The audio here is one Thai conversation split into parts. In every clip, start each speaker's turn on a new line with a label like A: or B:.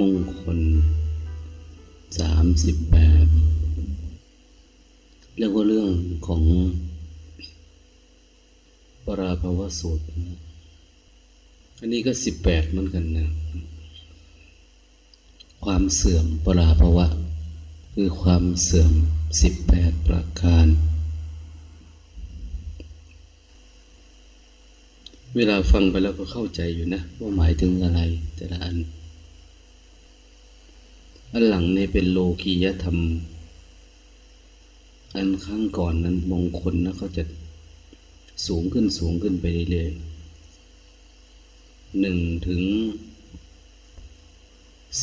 A: มงคลสามสิบแปดแล้วก็เรื่องของปราภวสูตร อันนี้ก็สิบแปดเหมือนกันนะ ความเสื่อมปราภวะ คือความเสื่อมสิบแปดประการ เวลาฟังไปแล้วก็เข้าใจอยู่นะ ว่าหมายถึงอะไรแต่ละอัน อันหลังนี่เป็นโลกียธรรม อันข้างก่อนนั้นมงคลนะเขาจะสูงขึ้นสูงขึ้นไปเรื่อยๆหนึ่งถึง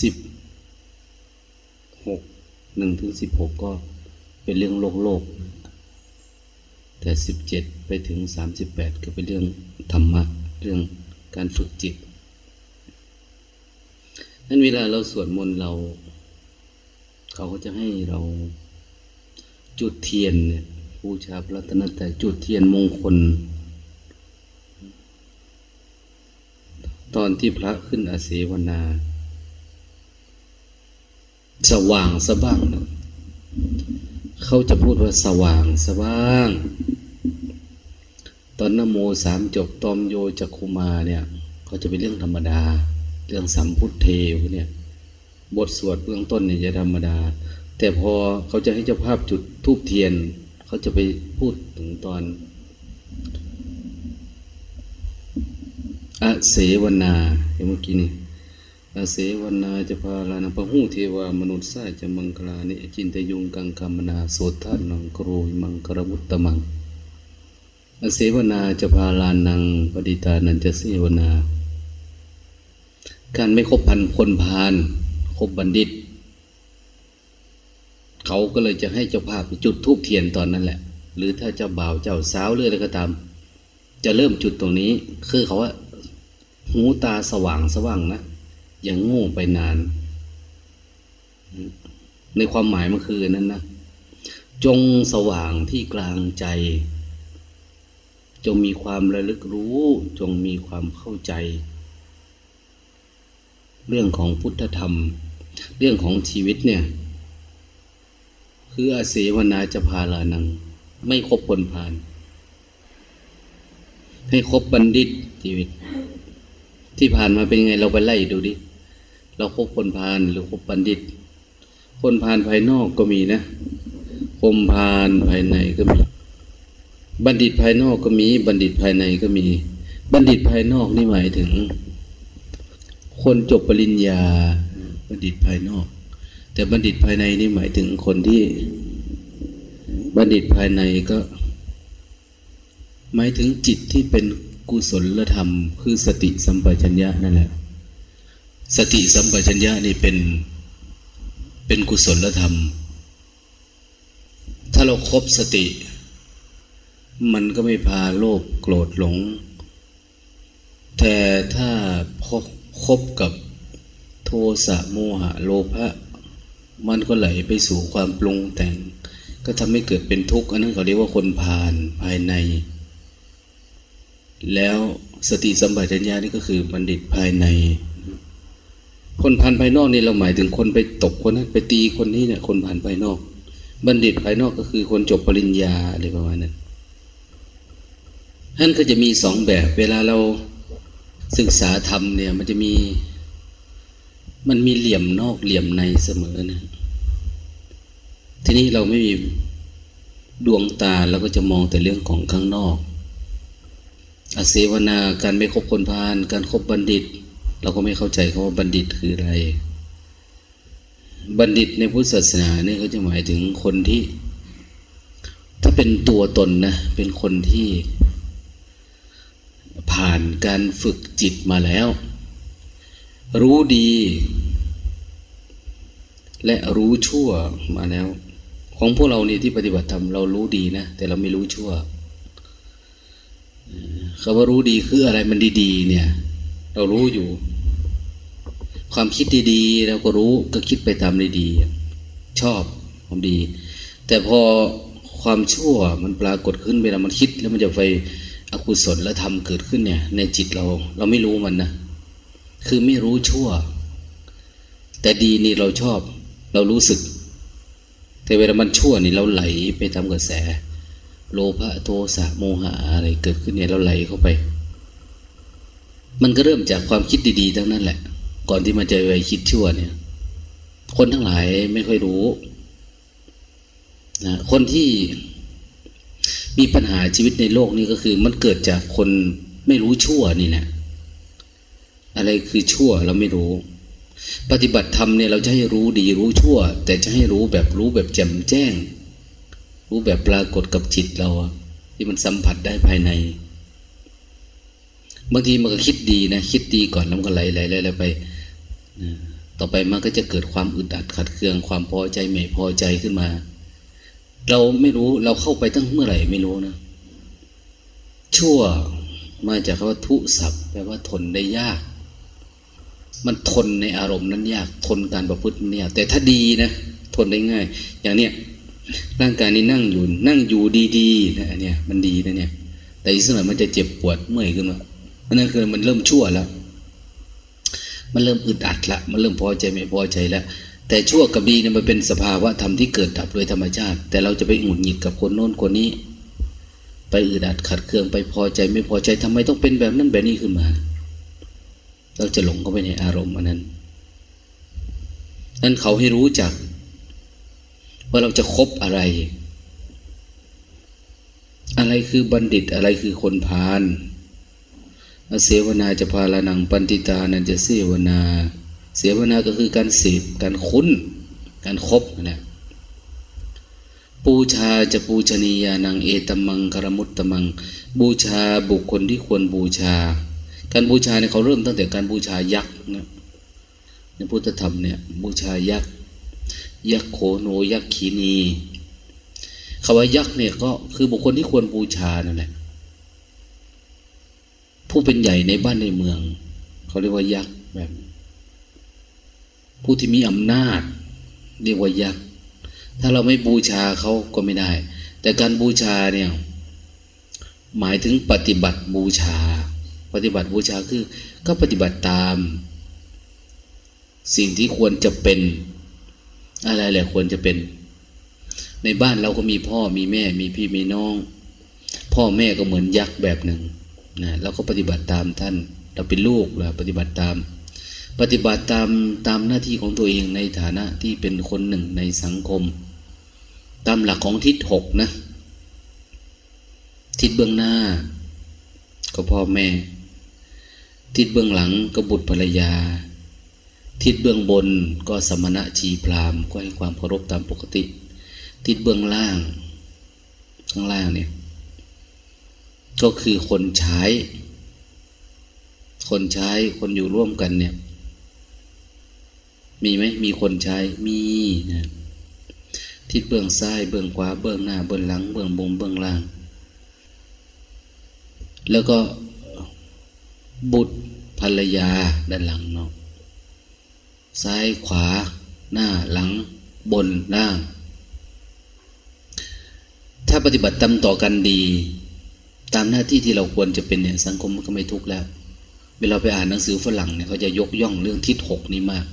A: สิบหกหนึ่งถึงสิบหกก็เป็นเรื่องโลกโลก แต่สิบเจ็ดไปถึงสามสิบแปดก็เป็นเรื่องธรรมะ เรื่องการฝึกจิตนั้นเวลาเราสวดมนต์เรา เขาก็จะให้เราจุดเทียนเนี่ยบูชาพระรัตนตรัยจุดเทียนมงคล ตอนที่พระขึ้นอาเสวนา สว่างสบ้างนะเขาจะพูดว่าสว่างสว่าง ตอนนโมสามจบตอมโยจักคุมาเนี่ย เขาจะเป็นเรื่องธรรมดา เรื่องสัมพุทเทวเนี่ย บทสวดเบื้องต้นเนี่ยจะธรรมดา แต่พอเขาจะให้เจ้าภาพจุดทูบเทียน เขาจะไปพูดถึงตอนอาเสวนาเห็นเมื่อกี้นี่อาเสวนาจะพาลานะพระหูเทวามนุษย์สายจะมังคลานิจินตยุงกังคามนาโสทานังกรูมังกรมุตตมังอาเสวนาจะพาลานังปฏิตานันจะเสวนา การไม่คบพันคนพาน บบัณฑิต เขาก็เลยจะให้เจ้าภาพจุดทูบเทียนตอนนั้นแหละ หรือถ้าเจ้าบ่าวเจ้าสาวเรื่ออะไรก็ตาม จะเริ่มจุดตรงนี้ คือเขาว่าหูตาสว่างสว่างนะอย่างโง่ไปนาน ในความหมายมันคือนั้นนะจงสว่างที่กลางใจ จงมีความระลึกรู้ จงมีความเข้าใจ เรื่องของพุทธธรรม เรื่องของชีวิตเนี่ย คืออาเสวนาจะพาลานัง ไม่ครบคนพานให้ครบบัณฑิตชีวิต ที่ผ่านมาเป็นไงเราไปไล่ดูดิ เราครบคนพานหรือครบบัณฑิต คนพานภายนอกก็มีนะคมพานภายในก็มี บัณฑิตภายนอกก็มี บัณฑิตภายในก็มี บัณฑิตภายนอกนี่หมายถึง คนจบปริญญา บัณฑิตภายนอก แต่บัณฑิตภายในนี่หมายถึงคนที่บัณฑิตภายในก็ หมายถึงจิตที่เป็นกุศลธรรม คือสติสัมปชัญญะนั่นแหละ สติสัมปชัญญะนี่เป็นเป็นกุศลธรรม ถ้าเราครบสติ มันก็ไม่พาโลภโกรธหลง แต่ถ้าพคบกับ ทสะโมหะโลภะมันก็ไหลไปสู่ความปรุงแต่ง ก็ทำให้เกิดเป็นทุกข์อันนั้นเขาเรียกว่าคนผ่านภายใน แล้วสติสัมปชัญญะนี่ก็คือบัณฑิตภายใน คนผ่านภายนอกนี่เราหมายถึงคนไปตบคนนั้นไปตีคนนี้เนี่ยคนผ่านภายนอก บัณฑิตภายนอกก็คือคนจบปริญญาอะไรประมาณนั้นท่านก็จะมีสองแบบ เวลาเราศึกษาธรรมเนี่ยมันจะมี มันมีเหลี่ยมนอกเหลี่ยมในเสมอนะ ทีนี้เราไม่มีดวงตาเราก็จะมองแต่เรื่องของข้างนอก อาเสวนาการไม่คบคนพาลการครบบัณฑิต เราก็ไม่เข้าใจคาว่าบัณฑิตคืออะไร บัณฑิตในพุทธศาสนาเนี่ยเขาจะหมายถึงคนที่ ถ้าเป็นตัวตนนะเป็นคนที่ผ่านการฝึกจิตมาแล้ว รู้ดี และรู้ชั่วมาแล้ว ของพวกเรานี่ที่ปฏิบัติธรรมเรารู้ดีนะ แต่เราไม่รู้ชั่วคำว่ารู้ดีคืออะไรมันดี ๆ เนี่ย เรารู้อยู่ ความคิดดีๆเราก็รู้ก็คิดไปตามดีๆชอบความดี แต่พอความชั่วมันปรากฏขึ้นเวลามันคิดแล้วมันจะไปอกุศลและทำเกิดขึ้นเนี่ย ในจิตเรา เราไม่รู้มันนะ คือไม่รู้ชั่ว แต่ดีนี่เราชอบ เรารู้สึก แต่เวลามันชั่วนี่เราไหลไปตามกระแส โลภะโทสะโมหะอะไรเกิดขึ้นเนี่ยเราไหลเข้าไป มันก็เริ่มจากความคิดดีๆทั้งนั้นแหละ ก่อนที่มันจะไปคิดชั่วเนี่ย คนทั้งหลายไม่ค่อยรู้นะคนที่มีปัญหาชีวิตในโลกนี้ก็คือ มันเกิดจากคนไม่รู้ชั่วนี่แหละ อะไรคือชั่วเราไม่รู้ ปฏิบัติธรรมเนี่ยเราจะให้รู้ดีรู้ชั่ว แต่จะให้รู้แบบรู้แบบแจ่มแจ้ง รู้แบบปรากฏกับจิตเรา ที่มันสัมผัสได้ภายในบางทีมันก็คิดดีนะ คิดดีก่อนแล้วมันก็ไหลไหลไหลไป ต่อไปมันก็จะเกิดความอึดอัดขัดเคืองความพอใจไม่พอใจขึ้นมา เราไม่รู้เราเข้าไปตั้งเมื่อไหร่ไม่รู้นะ ชั่วมาจากคำว่าทุศัพท์แปลว่าทนได้ยาก มันทนในอารมณ์นั้นยากทนการประพฤติเนี่ยแต่ถ้าดีนะทนได้ง่าย อย่างเนี้ยร่างกายนี้นั่งอยู่ นั่งอยู่ดีๆนะเนี่ยมันดีนะเนี่ย แต่อีกสักหน่อยมันจะเจ็บปวดเมื่อยขึ้นมาอันนั้นคือมันเริ่มชั่วแล้ว มันเริ่มอึดอัดละมันเริ่มพอใจไม่พอใจแล้วแต่ชั่วกับดีเนี่ยมันเป็นสภาวะธรรมที่เกิดดับโดยธรรมชาติ แต่เราจะไปหงุดหงิดกับคนโน้นคนนี้ ไปอึดอัดขัดเคืองไปพอใจไม่พอใจทำไมต้องเป็นแบบนั้นแบบนี้ขึ้นมา เราจะหลงเข้าไปในอารมณ์อันนั้น นั้นเขาให้รู้จัก ว่าเราจะคบอะไร อะไรคือบัณฑิตอะไรคือคนพาลเสวนาจะพาลานังปันติตานันจะเสวนา เสวนาก็คือการเสพการคุ้น การครบนะปูชาจะปูชนียานังเอตมังกรมุตตมัง บูชาบุคคลที่ควรบูชา การบูชาเนี่ยเขาเริ่มตั้งแต่การบูชายักษ์นะในพุทธธรรมเนี่ยบูชายักษ์ยักษ์โคโนยักษ์ขีนีคำว่ายักษ์เนี่ยก็คือบุคคลที่ควรบูชานั่นแหละ ผู้เป็นใหญ่ในบ้านในเมือง เขาเรียกว่ายักษ์แบบผู้ที่มีอำนาจ เรียกว่ายักษ์ถ้าเราไม่บูชาเขาก็ไม่ได้ แต่การบูชาเนี่ยหมายถึงปฏิบัติบูชา ปฏิบัติบูชาคือ ก็ปฏิบัติตาม สิ่งที่ควรจะเป็น อะไรแหละควรจะเป็น ในบ้านเราก็มีพ่อมีแม่ มีพี่มีน้อง พ่อแม่ก็เหมือนยักษ์แบบหนึ่งนะเราก็ปฏิบัติตามท่าน เราเป็นลูกเราปฏิบัติตาม ปฏิบัติตามตามหน้าที่ของตัวเองในฐานะที่เป็นคนหนึ่งในสังคม ตามหลักของทิศหกนะทิศเบื้องหน้า ก็พ่อแม่ ทิศเบื้องหลังก็บุตรภรรยา ทิศเบื้องบนก็สมณะชีพรามก็ให้ความเคารพตามปกติ ทิศเบื้องล่าง ข้างล่างเนี่ย ก็คือคนใช้ คนใช้คนอยู่ร่วมกันเนี่ย มีไหมมีคนใช้มีนะทิศเบื้องซ้ายเบื้องขวาเบื้องหน้าเบื้องหลัง เบื้องบนเบื้องล่าง แล้วก็ บุตรภรรยาด้านหลังเนาะซ้ายขวา หน้าหลัง บนล่าง ถ้าปฏิบัติตามต่อกันดี ตามหน้าที่ที่เราควรจะเป็นเนี่ยสังคมมันก็ไม่ทุกข์แล้ว เวลาไปอ่านหนังสือฝรั่งเนี่ยเขาจะยกย่องเรื่องทิศหกนี้มาก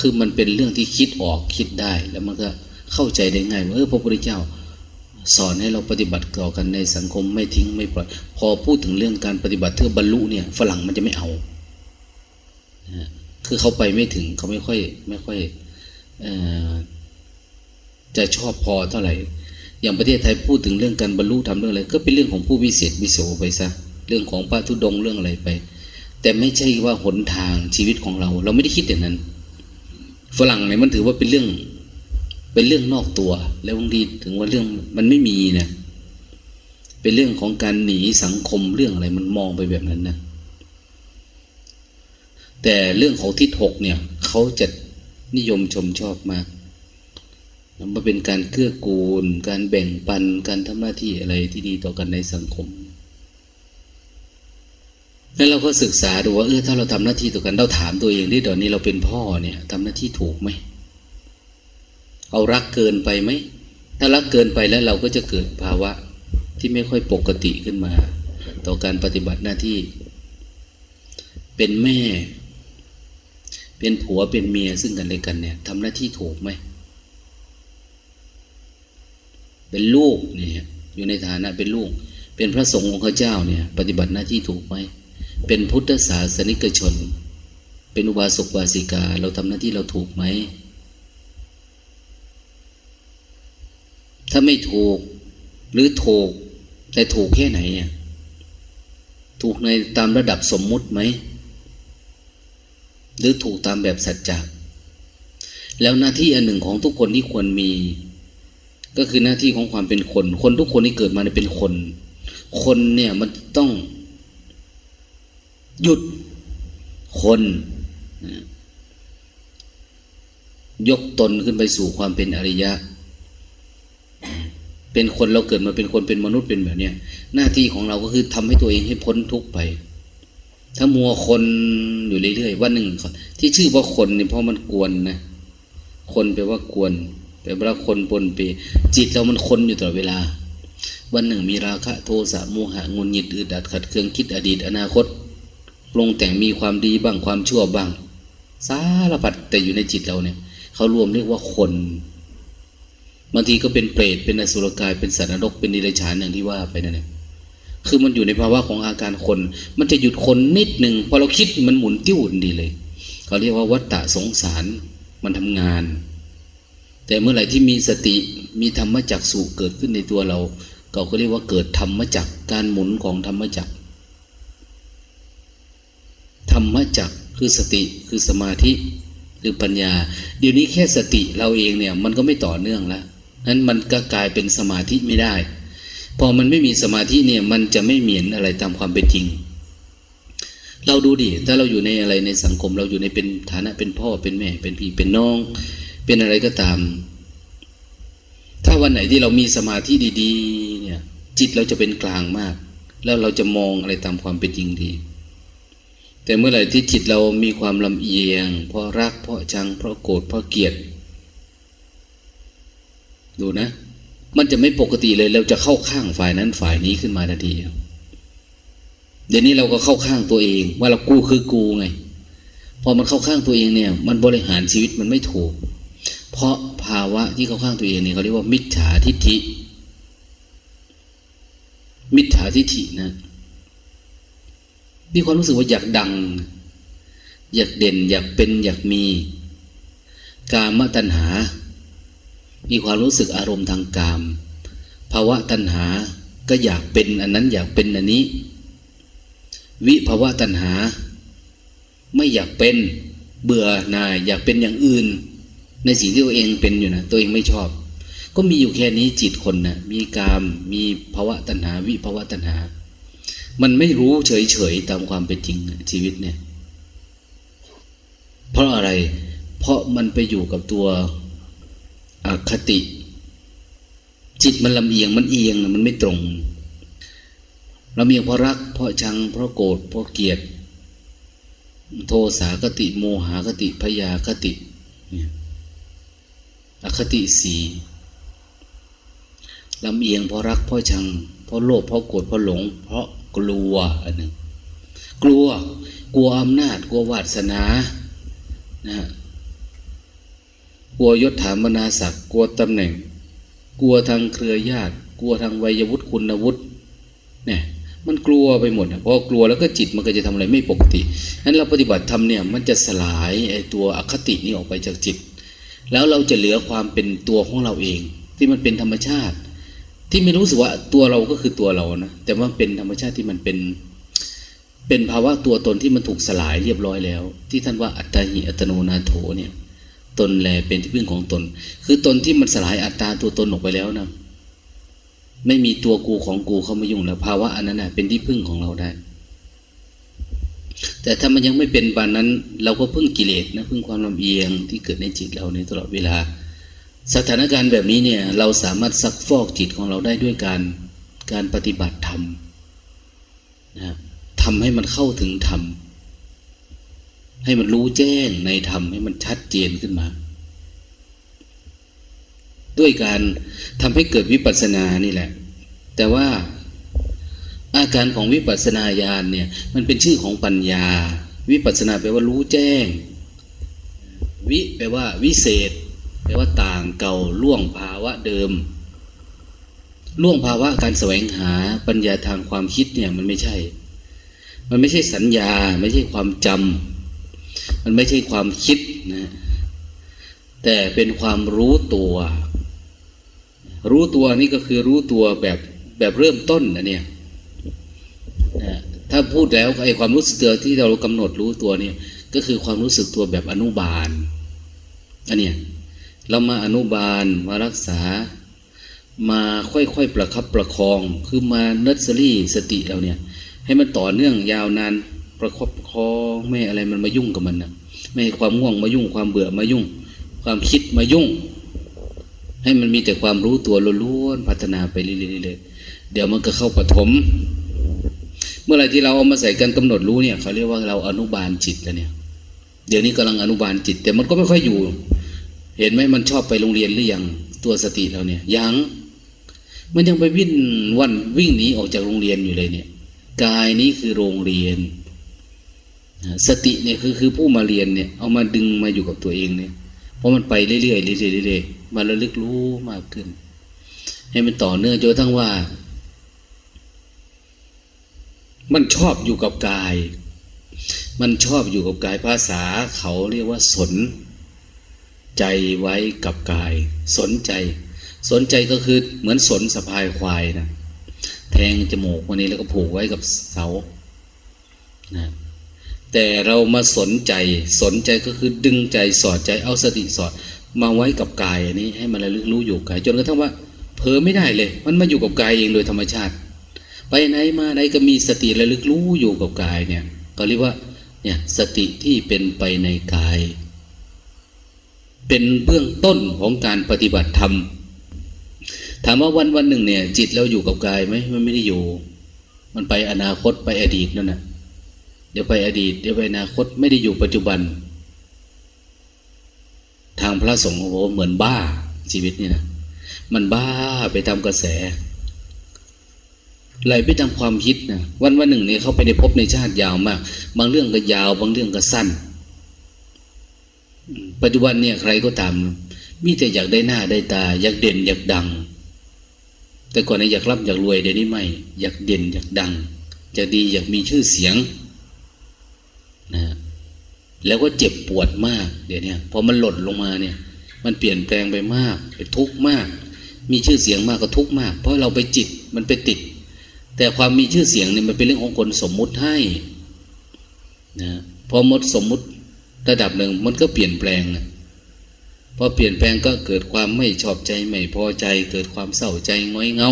A: คือมันเป็นเรื่องที่คิดออกคิดได้ แล้วมันก็เข้าใจได้ง่ายว่าเออพระพุทธเจ้า สอนให้เราปฏิบัติต่อกันในสังคมไม่ทิ้งไม่ปล่อย พอพูดถึงเรื่องการปฏิบัติเพื่อบรรลุเนี่ยฝรั่งมันจะไม่เอา คือเขาไปไม่ถึงเขาไม่ค่อยไม่ค่อยอจะชอบพอเท่าไหร่ อย่างประเทศไทยพูดถึงเรื่องการบรรลุทำเรื่องอะไร ก็เป็นเรื่องของผู้วิเศษวิโสไปซะ เรื่องของพระธุดงเรื่องอะไรไป แต่ไม่ใช่ว่าหนทางชีวิตของเรา เราไม่ได้คิดอย่างนั้น ฝรั่งเนี่ยมันถือว่าเป็นเรื่อง เป็นเรื่องนอกตัว แล้วบางทีถึงว่าเรื่องมันไม่มีนะเป็นเรื่องของการหนีสังคมเรื่องอะไรมันมองไปแบบนั้นนะแต่เรื่องของทิศหกเนี่ยเขาจะนิยมชมชอบมากมันเป็นการเกื้อกูล การแบ่งปัน การทำหน้าที่อะไรที่ดีต่อกันในสังคม แล้วเราก็ศึกษาดูว่าเออถ้าเราทำหน้าที่ต่อกันเราถามตัวเองที่ตอนนี้เราเป็นพ่อเนี่ยทำหน้าที่ถูกไหม เอารักเกินไปไหม ถ้ารักเกินไปแล้วเราก็จะเกิดภาวะที่ไม่ค่อยปกติขึ้นมา ต่อการปฏิบัติหน้าที่ เป็นแม่ เป็นผัวเป็นเมียซึ่งกันและกันเนี่ยทำหน้าที่ถูกไหม เป็นลูกเนี่ยอยู่ในฐานะเป็นลูก เป็นพระสงฆ์ของพระเจ้าเนี่ย ปฏิบัติหน้าที่ถูกไหม เป็นพุทธศาสนิกชน เป็นอุบาสกวาสิกา เราทำหน้าที่เราถูกไหม ถ้าไม่ถูก หรือถูก แต่ถูกแค่ไหนอะถูกในตามระดับสมมุติไหม หรือถูกตามแบบสัจจะแล้วหน้าที่อันหนึ่งของทุกคนที่ควรมี ก็คือหน้าที่ของความเป็นคน คนทุกคนที่เกิดมาเนี่ยเป็นคน คนเนี่ยมันต้อง หยุดคนยกตนขึ้นไปสู่ความเป็นอริยะ เป็นคนเราเกิดมาเป็นคนเป็นมนุษย์เป็นแบบเนี้ยหน้าที่ของเราก็คือทำให้ตัวเองให้พ้นทุกข์ไป ถ้ามัวคนอยู่เรื่อยๆวันหนึ่งที่ชื่อว่าคนเนี่ยเพราะมันกวนนะคนแปลว่ากวนแปลว่าคนปนเปจิตเรามันคนอยู่ตลอดเวลา วันหนึ่งมีราคะโทสะโมหะงุนหงิดอึดอัดขัดเคืองคิดอดีต อนาคตลงแต่งมีความดีบ้างความชั่วบ้างสารพัดแต่อยู่ในจิตเราเนี่ย เขารวมเรียกว่าคน บางทีก็เป็นเปรตเป็นอสุรกายเป็นสัตว์นรกเป็นนิรชานอย่างที่ว่าไปนั่นเองคือมันอยู่ในภาวะของอาการคน มันจะหยุดคนนิดหนึ่งพอเราคิดมันหมุนติ้วดีเลยเขาเรียกว่าวัฏฏะสงสารมันทำงาน แต่เมื่อไหร่ที่มีสติมีธรรมจักสุเกิดขึ้นในตัวเราเราก็เรียกว่าเกิดธรรมจักการหมุนของธรรมจักธรรมจักคือสติคือสมาธิคือปัญญา เดี๋ยวนี้แค่สติเราเองเนี่ย มันก็ไม่ต่อเนื่องแล้ว นั้นมันก็กลายเป็นสมาธิไม่ได้ พอมันไม่มีสมาธิเนี่ยมันจะไม่เหมียนอะไรตามความเป็นจริง เราดูดิถ้าเราอยู่ในอะไรในสังคม เราอยู่ในเป็นฐานะเป็นพ่อเป็นแม่ เป็นพี่เป็นน้อง เป็นอะไรก็ตาม ถ้าวันไหนที่เรามีสมาธิดีๆ เนี่ย จิตเราจะเป็นกลางมาก แล้วเราจะมองอะไรตามความเป็นจริงดีแต่เมื่อไหร่ที่จิตเรามีความลำเอียง เพราะรักเพราะชังเพราะโกรธเพราะเกลียด ดูนะ มันจะไม่ปกติเลย เราจะเข้าข้างฝ่ายนั้นฝ่ายนี้ขึ้นมาทันทีเดี๋ยวนี้เราก็เข้าข้างตัวเอง ว่าเรากูคือกูไง พอมันเข้าข้างตัวเองเนี่ย มันบริหารชีวิตมันไม่ถูก เพราะภาวะที่เข้าข้างตัวเองเนี่ยเขาเรียกว่ามิจฉาทิฏฐิ มิจฉาทิฏฐินะมีความรู้สึกว่าอยากดัง อยากเด่น อยากเป็นอยากมี กามตัณหา มีความรู้สึกอารมณ์ทางกามภาวะตัณหาก็อยากเป็นอันนั้นอยากเป็นอันนี้ วิภาวะตัณหา ไม่อยากเป็นเบื่อหน่าย อยากเป็นอย่างอื่น ในสิ่งที่ตัวเองเป็นอยู่นะตัวเองไม่ชอบ ก็มีอยู่แค่นี้จิตคนนะมีกามมีภาวะตัณหา วิภาวะตัณหา มันไม่รู้เฉยๆตามความเป็นจริงชีวิตเนี่ย เพราะอะไร เพราะมันไปอยู่กับตัว อคติ จิตมันลำเอียงมันเอียงมันไม่ตรงลำเอียงเพราะรัก เพราะชัง เพราะโกรธเพราะเกลียด โทสาคติโมหคติพยาคติอคติสีลำเอียงเพราะรักเพราะชัง เพราะโลภเพราะโกรธเพราะหลง เพราะกลัวอันหนึ่งกลัว กลัวอำนาจ กลัววาสนานะ ลัวยศถามนาศักดิ์กลัวตำแหน่ง กลัวทางเครือญาติ กลัวทางวัยวุฒิคุณวุฒิเนี่ยมันกลัวไปหมดพอกลัวแล้วก็จิตมันก็จะทำอะไรไม่ปกตินั้นเราปฏิบัติธรรมเนี่ยมันจะสลายไอ้ตัวอคตินี้ออกไปจากจิต แล้วเราจะเหลือความเป็นตัวของเราเอง ที่มันเป็นธรรมชาติ ที่ไม่รู้สึกว่าตัวเราก็คือตัวเรานะแต่ว่าเป็นธรรมชาติที่มันเป็น เป็นภาวะตัวตนที่มันถูกสลายเรียบร้อยแล้ว ที่ท่านว่าอัตติอัตโนนาโถเนี่ย ตนแลเป็นที่พึ่งของตน คือตนที่มันสลายอัตตาตัวตนออกไปแล้วนะไม่มีตัวกูของกูเข้ามายุ่งแล้ว ภาวะอันนั้นนะเป็นที่พึ่งของเราได้ แต่ถ้ามันยังไม่เป็นบานนั้น เราก็พึ่งกิเลสนะพึ่งความลำเอียงที่เกิดในจิตเราในตลอดเวลา สถานการณ์แบบนี้เนี่ย เราสามารถซักฟอกจิตของเราได้ด้วยการการปฏิบัติธรรมนะทำให้มันเข้าถึงธรรม ให้มันรู้แจ้งในธรรมให้มันชัดเจนขึ้นมา ด้วยการทำให้เกิดวิปัสสนานี่แหละ แต่ว่าอาการของวิปัสสนาญาณเนี่ย มันเป็นชื่อของปัญญา วิปัสสนาแปลว่ารู้แจ้ง วิแปลว่า วิเศษ แปลว่าต่างเก่าล่วงภาวะเดิมล่วงภาวะการแสวงหาปัญญาทางความคิดเนี่ยมันไม่ใช่ มันไม่ใช่สัญญา ไม่ใช่ความจำ มันไม่ใช่ความคิดนะ แต่เป็นความรู้ตัว รู้ตัวนี่ก็คือรู้ตัวแบบแบบเริ่มต้นนะเนี่ยถ้าพูดแล้วไอ้ความรู้สึกตัวที่เรากำหนดรู้ตัวเนี่ย ก็คือความรู้สึกตัวแบบอนุบาลอันเนี้ยเรามาอนุบาลมารักษา มาค่อยๆประคับประคอง คือมาเนอร์เซอรี่สติเราเนี่ย ให้มันต่อเนื่องยาวนาน ประคบคอไม่อะไรมันมายุ่งกับมันนะไม่ให้ความง่วงมายุ่งความเบื่อมายุ่ง ความคิดมายุ่ง ให้มันมีแต่ความรู้ตัวล้วนๆพัฒนาไปเรื่อยๆเดี๋ยวมันก็เข้าปฐมเมื่อไรที่เราเอามาใส่กันกำหนดรู้เนี่ยเขาเรียกว่าเราอนุบาลจิตแล้วเนี่ย เดี๋ยวนี้กำลังอนุบาลจิต แต่มันก็ไม่ค่อยอยู่ เห็นไหมมันชอบไปโรงเรียนหรือยังตัวสติเราเนี่ยยังมันยังไปวิ่งวันวิ่งหนีออกจากโรงเรียนอยู่เลยเนี่ย กายนี้คือโรงเรียน สติเนี่ยคือคือผู้มาเรียนเนี่ยเอามาดึงมาอยู่กับตัวเองเนี่ย เพราะมันไปเรื่อยๆเรื่อยๆเรื่อยๆมาระลึกรู้มากขึ้น ให้มันต่อเนื่องจนทั้งว่า มันชอบอยู่กับกาย มันชอบอยู่กับกายภาษาเขาเรียกว่าสน ใจไว้กับกาย สนใจ สนใจก็คือเหมือนสนสะพายควายนะแทงจมูกวันนี้แล้วก็ผูกไว้กับเสานะ แต่เรามาสนใจสนใจก็คือดึงใจสอดใจเอาสติสอด มาไว้กับกายอันนี้ให้มันระลึกรู้อยู่กายจนกระทั่งว่าเผลอไม่ได้เลย มันมาอยู่กับกายเองโดยธรรมชาติ ไปไหนมาไหนก็มีสติระลึกรู้อยู่กับกายเนี่ยก็เรียกว่าเนี่ยสติที่เป็นไปในกาย เป็นเบื้องต้นของการปฏิบัติธรรมถามว่าวันวันหนึ่งเนี่ย จิตเราอยู่กับกายไหมมันไม่ได้อยู่ มันไปอนาคตไปอดีตนั่นนะ เดี๋ยวไปอดีต เดี๋ยวไปอนาคตไม่ได้อยู่ปัจจุบัน ทางพระสงฆ์โอ้โหเหมือนบ้าชีวิตนี่นะมันบ้าไปตามกระแสไหลไปตามความคิดนะวันวันหนึ่งเนี่ยเขาไปในพบในชาติยาวมาก บางเรื่องก็ยาว บางเรื่องก็สั้น ปัจจุบันเนี่ยใครก็ตาม มีแต่อยากได้หน้าได้ตา อยากเด่นอยากดัง แต่ก่อนเนี้อยากร่ำอยากรวยเดี๋ยวนี้ไม่ อยากเด่นอยากดัง อยากดีอยากมีชื่อเสียง นะแล้วก็เจ็บปวดมาก เดี๋ยวนี้พอมันหล่นลงมาเนี่ย มันเปลี่ยนแปลงไปมากไปทุกข์มาก มีชื่อเสียงมากก็ทุกข์มาก เพราะเราไปจิตมันไปติด แต่ความมีชื่อเสียงเนี่ยมันเป็นเรื่องของคนสมมุติให้นะพอมดสมมุติระดับหนึ่งมันก็เปลี่ยนแปลงนะพอเปลี่ยนแปลงก็เกิดความไม่ชอบใจไม่พอใจ เกิดความเศร้าใจง้อยเงา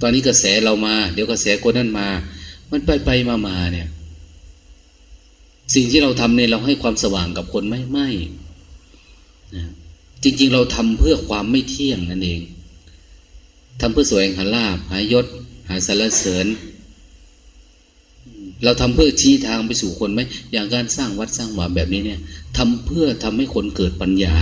A: ตอนนี้กระแสเรามา เดี๋ยวกระแสคนนั้นมา มันไปไปมามาเนี่ย สิ่งที่เราทำเนี่ยเราให้ความสว่างกับคนไหมไม่จริง ๆ เราทำเพื่อความไม่เที่ยงนั่นเองทำเพื่อสวยหาลาบหายศ หาสารเสริญ เราทำเพื่อชี้ทางไปสู่คนไหมอย่างการสร้างวัดสร้างวาแบบนี้เนี่ยทำเพื่อทำให้คนเกิดปัญญา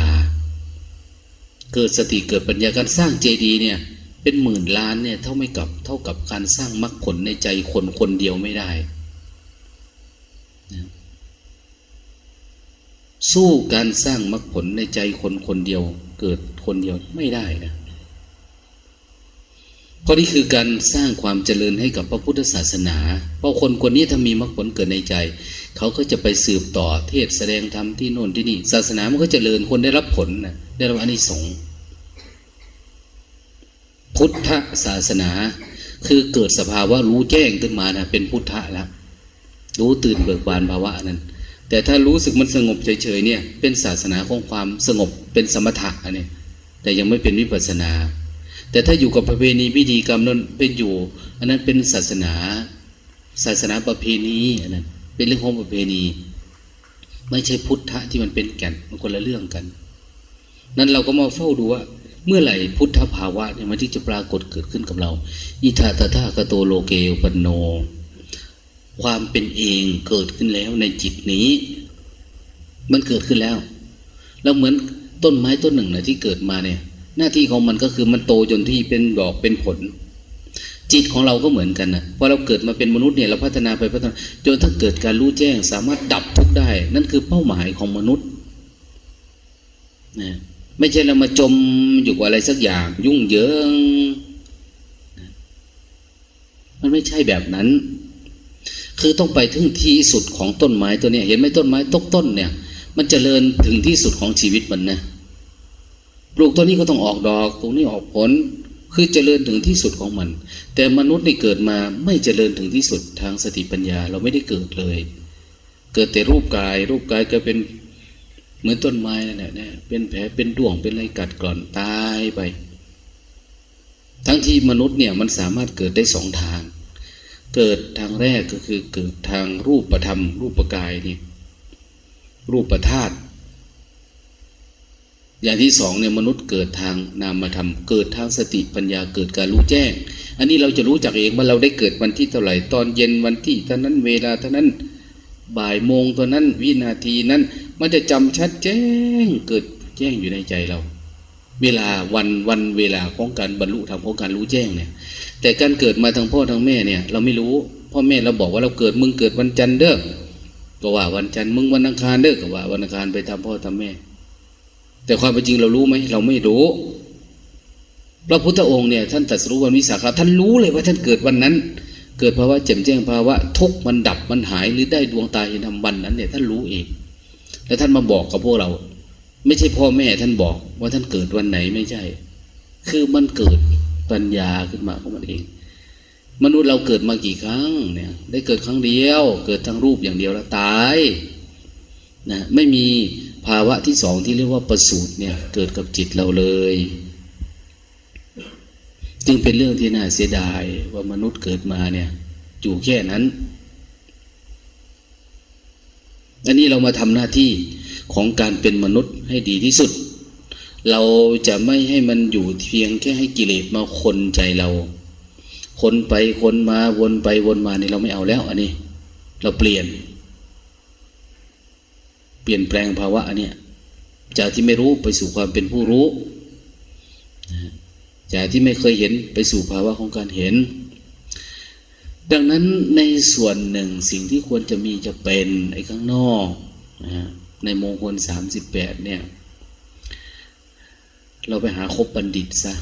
A: เกิดสติเกิดปัญญาการสร้างเจดีย์เนี่ย เป็นหมื่นล้านเนี่ยเท่าไม่กับเท่ากับการสร้างมรรคผลในใจคนคนเดียวไม่ได้สู้การสร้างมรรคผลในใจคนคนเดียว เกิดคนเดียวไม่ได้นะราะนี่คือการสร้างความเจริญให้กับพระพุทธศาสนา เพราะคนคนนี้ถ้ามีมรรคผลเกิดในใจ เขาก็จะไปสืบต่อเทศแสดงธรรมที่โน่นที่นี่ ศาสนามันก็เจริญคนได้รับผลนะได้รับอานิสงส์ พุทธศาสนา คือเกิดสภาวะรู้แจ้งขึ้นมานะเป็นพุทธะแล้วรู้ตื่นเบิกบานภาวะนั้น แต่ถ้ารู้สึกมันสงบเฉยๆเนี่ย เป็นศาสนาของความสงบเป็นสมถะอันนี้แต่ยังไม่เป็นวิปัสนา แต่ถ้าอยู่กับประเพณีพิธีกรรมนั้นเป็นอยู่ อันนั้นเป็นศาสนา ศาสนาประเพณีอันนั้นเป็นเรื่องของประเพณี ไม่ใช่พุทธะที่มันเป็นแก่นมันคนละเรื่องกัน นั้นเราก็มาเฝ้าดูว่า เมื่อไหร่พุทธภาวะเนี่ยมันที่จะปรากฏเกิดขึ้นกับเรา อิทาตถากโตโลเกปนโน ความเป็นเองเกิดขึ้นแล้วในจิตนี้ มันเกิดขึ้นแล้ว แล้วเหมือนต้นไม้ต้นหนึ่งนะที่เกิดมาเนี่ย หน้าที่ของมันก็คือมันโตจนที่เป็นดอกเป็นผล จิตของเราก็เหมือนกันนะพอเราเกิดมาเป็นมนุษย์เนี่ยเราพัฒนาไปพัฒนาจนถ้าเกิดการรู้แจ้งสามารถดับทุกได้ นั่นคือเป้าหมายของมนุษย์นะ ไม่ใช่เรามาจมอยู่กับอะไรสักอย่าง ยุ่งเหยิง มันไม่ใช่แบบนั้น คือต้องไปถึงที่สุดของต้นไม้ตัวนี้เห็นไหมต้นไม้ตกต้นเนี่ย มันจเจริญถึงที่สุดของชีวิตมันนะปลูกตัวนี้ก็ต้องออกดอกตรงนี้ออกผล คือเจริญถึงที่สุดของมัน แต่มนุษย์นี่เกิดมาไม่เจริญถึงที่สุดทางสติปัญญา เราไม่ได้เกิดเลย เกิดแต่รูปกาย รูปกายก็เป็น เหมือนต้นไม้นั่นแหละเป็นแผลเป็นด่วงเป็นอะไรกัดกร่อนตายไป ทั้งที่มนุษย์เนี่ยมันสามารถเกิดได้สองทาง เกิดทางแรกก็คือเกิดทางรูปประธรรม รูปประกายนี่รูปประธาตุอย่างที่สองเนี่ยมนุษย์เกิดทางนามธรรมเกิดทางสติปัญญาเกิดการรู้แจ้ง อันนี้เราจะรู้จักเองว่าเราได้เกิดวันที่เท่าไหร่ตอนเย็นวันที่เท่านั้นเวลาเท่านั้นบ่ายโมงตัวนั้นวินาทีนั้น มันจะจำชัดแจ้งเกิดแจ้งอยู่ในใจเรา เวลาวันวันเวลาของการบรรลุธรรมของการรู้แจ้งเนี่ย แต่การเกิดมาทางพ่อทางแม่เนี่ย เราไม่รู้พ่อแม่เราบอกว่าเราเกิดมึงเกิดวันจันทร์เด้อก็ว่าวันจันทร์มึงวันอังคารเด้อก็ว่าวันอังคารไปทำพ่อทำแม่ แต่ความเป็นจริงเรารู้ไหมเราไม่รู้พระพุทธองค์เนี่ยท่านตรัสรู้วันวิสาขะท่านรู้เลยว่าท่านเกิดวันนั้น เกิดภาวะเจ็มแจ้งภาวะทุกมันดับมันหายหรือได้ดวงตาเห็นธรรมวันนั้นเนี่ยท่านรู้เอง แล้วท่านมาบอกกับพวกเรา ไม่ใช่พ่อแม่ท่านบอกว่าท่านเกิดวันไหนไม่ใช่ คือมันเกิดปัญญาขึ้นมาของมันเอง มนุษย์เราเกิดมากี่ครั้งเนี่ย ได้เกิดครั้งเดียว เกิดทั้งรูปอย่างเดียวแล้วตายนะไม่มีภาวะที่สองที่เรียกว่าประสูตรเนี่ย เกิดกับจิตเราเลย จึงเป็นเรื่องที่น่าเสียดายว่ามนุษย์เกิดมาเนี่ยอยู่แค่นั้น อันนี้เรามาทำหน้าที่ของการเป็นมนุษย์ให้ดีที่สุด เราจะไม่ให้มันอยู่เพียงแค่ให้กิเลสมาคนใจเราคนไปคนมาวนไปวนมานี่เราไม่เอาแล้ว อันนี้ เราเปลี่ยน เปลี่ยนแปลงภาวะเนี่ยจากที่ไม่รู้ไปสู่ความเป็นผู้รู้ จากที่ไม่เคยเห็นไปสู่ภาวะของการเห็น ดังนั้นในส่วนหนึ่งสิ่งที่ควรจะมีจะเป็นไอ้ข้างนอกนะในมงคลสามสิบแปดเนี่ย เราไปหาคบบัณฑิตซะ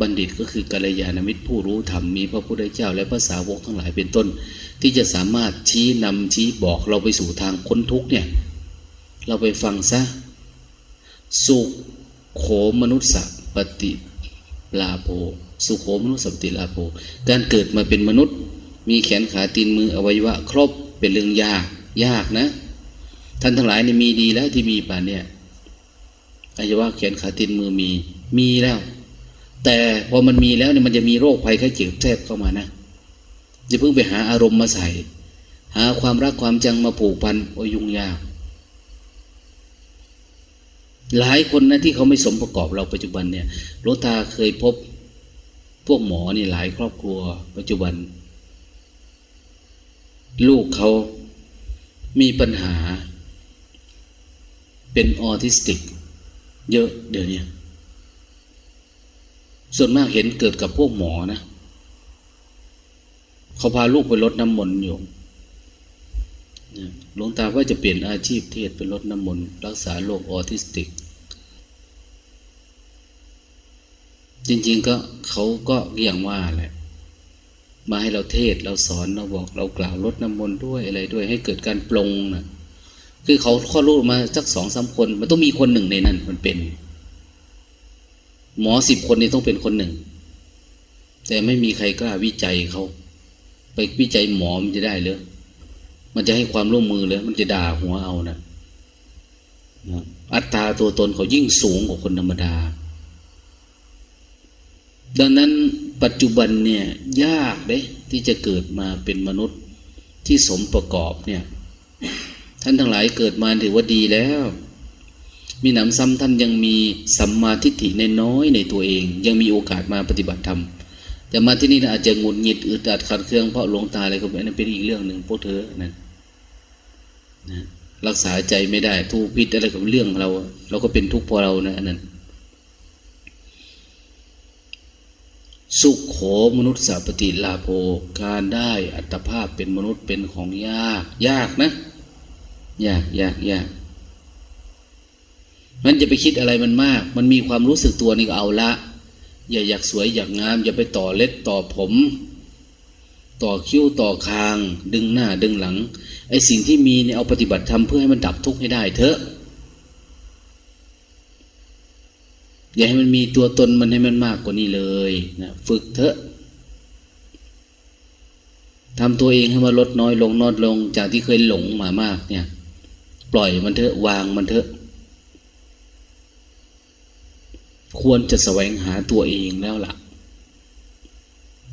A: บัณฑิตก็คือกัลยาณมิตรผู้รู้ธรรมมีพระพุทธเจ้า และพระสาวกทั้งหลายเป็นต้น ที่จะสามารถชี้นำชี้บอกเราไปสู่ทางค้นทุกเนี่ย เราไปฟังซะ สุขโขมนุษย์สัปฏิลาโภสุขโขมนุษย์สัปฏิลาโภการเกิดมาเป็นมนุษย์ มีแขนขาตีนมืออวัยวะ ครบเป็นเรื่องยาก ยากนะ ท่านทั้งหลายนี่มีดีแล้วที่มีป่านเนี่ยอวัยวะแขนขาตีนมือมีมีแล้ว แต่พอมันมีแล้วเนี่ยมันจะมีโรคภัยไข้เจ็บแทรกเข้ามานะจะเพิ่งไปหาอารมณ์มาใส่ หาความรักความจังมาผูกพันโอ้ยุ่งยากหลายคนนะที่เขาไม่สมประกอบเราปัจจุบันเนี่ยหลวงตาเคยพบพวกหมอนี่หลายครอบครัว ปัจจุบัน ลูกเขามีปัญหา เป็นออทิสติก เยอะเดี๋ยวนี้ส่วนมากเห็นเกิดกับพวกหมอนะ เขาพาลูกไปรดน้ำมนต์อยู่หลวงตาว่าจะเปลี่ยนอาชีพเทศเป็นรดน้ำมนต์รักษาโรคออทิสติก จริงๆก็เขาก็อย่างว่าแหละ มาให้เราเทศเราสอนเราบอกเรากล่าวลดน้ำมนต์ด้วยอะไรด้วยให้เกิดการปลงนะคือเขาข้อรู้มาสักสองสาคน มันต้องมีคนหนึ่งในนั้น มันเป็น หมอสิบคนนี้ต้องเป็นคนหนึ่ง แต่ไม่มีใครกล้าวิจัยเขาไปวิจัยหมอมันจะได้เลยมันจะให้ความร่วมมือเลยมันจะด่าหัวเอานะอัตราตัวตนเขายิ่งสูงกว่าคนธรรมดา ดังนั้น ปัจจุบันเนี่ยยากเด้ที่จะเกิดมาเป็นมนุษย์ที่สมประกอบเนี่ย ท่านทั้งหลายเกิดมาถือว่าดีแล้ว มีหนำซ้ำท่านยังมีสัมมาทิฏฐิในน้อยในตัวเอง ยังมีโอกาสมาปฏิบัติธรรมแต่มาที่นี่อาจจะงุนหงิดอึดอัดขัดเครื่องเพราะหลงตาอะไรก็เป็นเป็นอีกเรื่องหนึ่งพวกเธอนั่นนะรักษาใจไม่ได้ทุกพิษอะไรกับเรื่องเรา เราก็เป็นทุกข์พอเรานะนั่น สุขโขมนุษย์สัพติลาโภการได้อัตภาพเป็นมนุษย์เป็นของยาก ยากนะ ยากยากยากมันจะไปคิดอะไรมันมาก มันมีความรู้สึกตัวนี่ก็เอาละ อย่าอยากสวยอยากงาม อย่าไปต่อเล็ดต่อผม ต่อคิ้วต่อคาง ดึงหน้าดึงหลัง ไอ้สิ่งที่มีเนี่ยเอาปฏิบัติทำเพื่อให้มันดับทุกข์ให้ได้เถอะ อย่าให้มันมีตัวตนมันให้มันมากกว่านี้เลยนะฝึกเถอะทำตัวเองให้มาลดน้อยลงน้อยลง จากที่เคยหลงมามากเนี่ย ปล่อยมันเถอะวางมันเถอะ ควรจะแสวงหาตัวเองแล้วล่ะ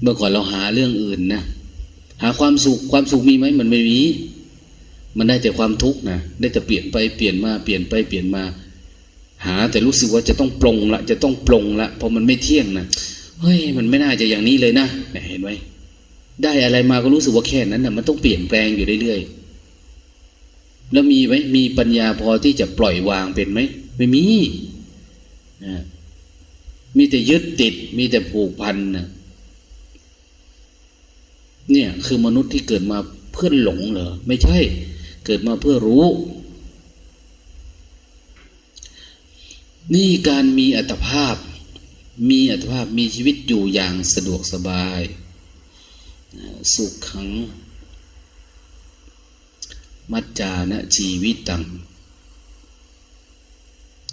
A: เมื่อก่อนเราหาเรื่องอื่นนะหาความสุขความสุขมีไหมมันไม่มี มันได้แต่ความทุกข์นะได้แต่เปลี่ยนไปเปลี่ยนมาเปลี่ยนไปเปลี่ยนมา หา แต่รู้สึกว่าจะต้องปรงละ จะต้องปรงละเพราะมันไม่เที่ยงนะเฮ้ยมันไม่น่าจะอย่างนี้เลยนะเห็นไหมได้อะไรมาก็รู้สึกว่าแค่นั้นนะมันต้องเปลี่ยนแปลงอยู่เรื่อยๆแล้วมีไหมมีปัญญาพอที่จะปล่อยวางเป็นไหมไม่มีนะมีแต่ยึดติด มีแต่ผูกพันนะเนี่ย คือมนุษย์ที่เกิดมาเพื่อหลงเหรอ ไม่ใช่ เกิดมาเพื่อรู้ นี่การมีอัตภาพ มีอัตภาพมีชีวิตอยู่อย่างสะดวกสบาย สุขขัง มัจจานะชีวิตตัง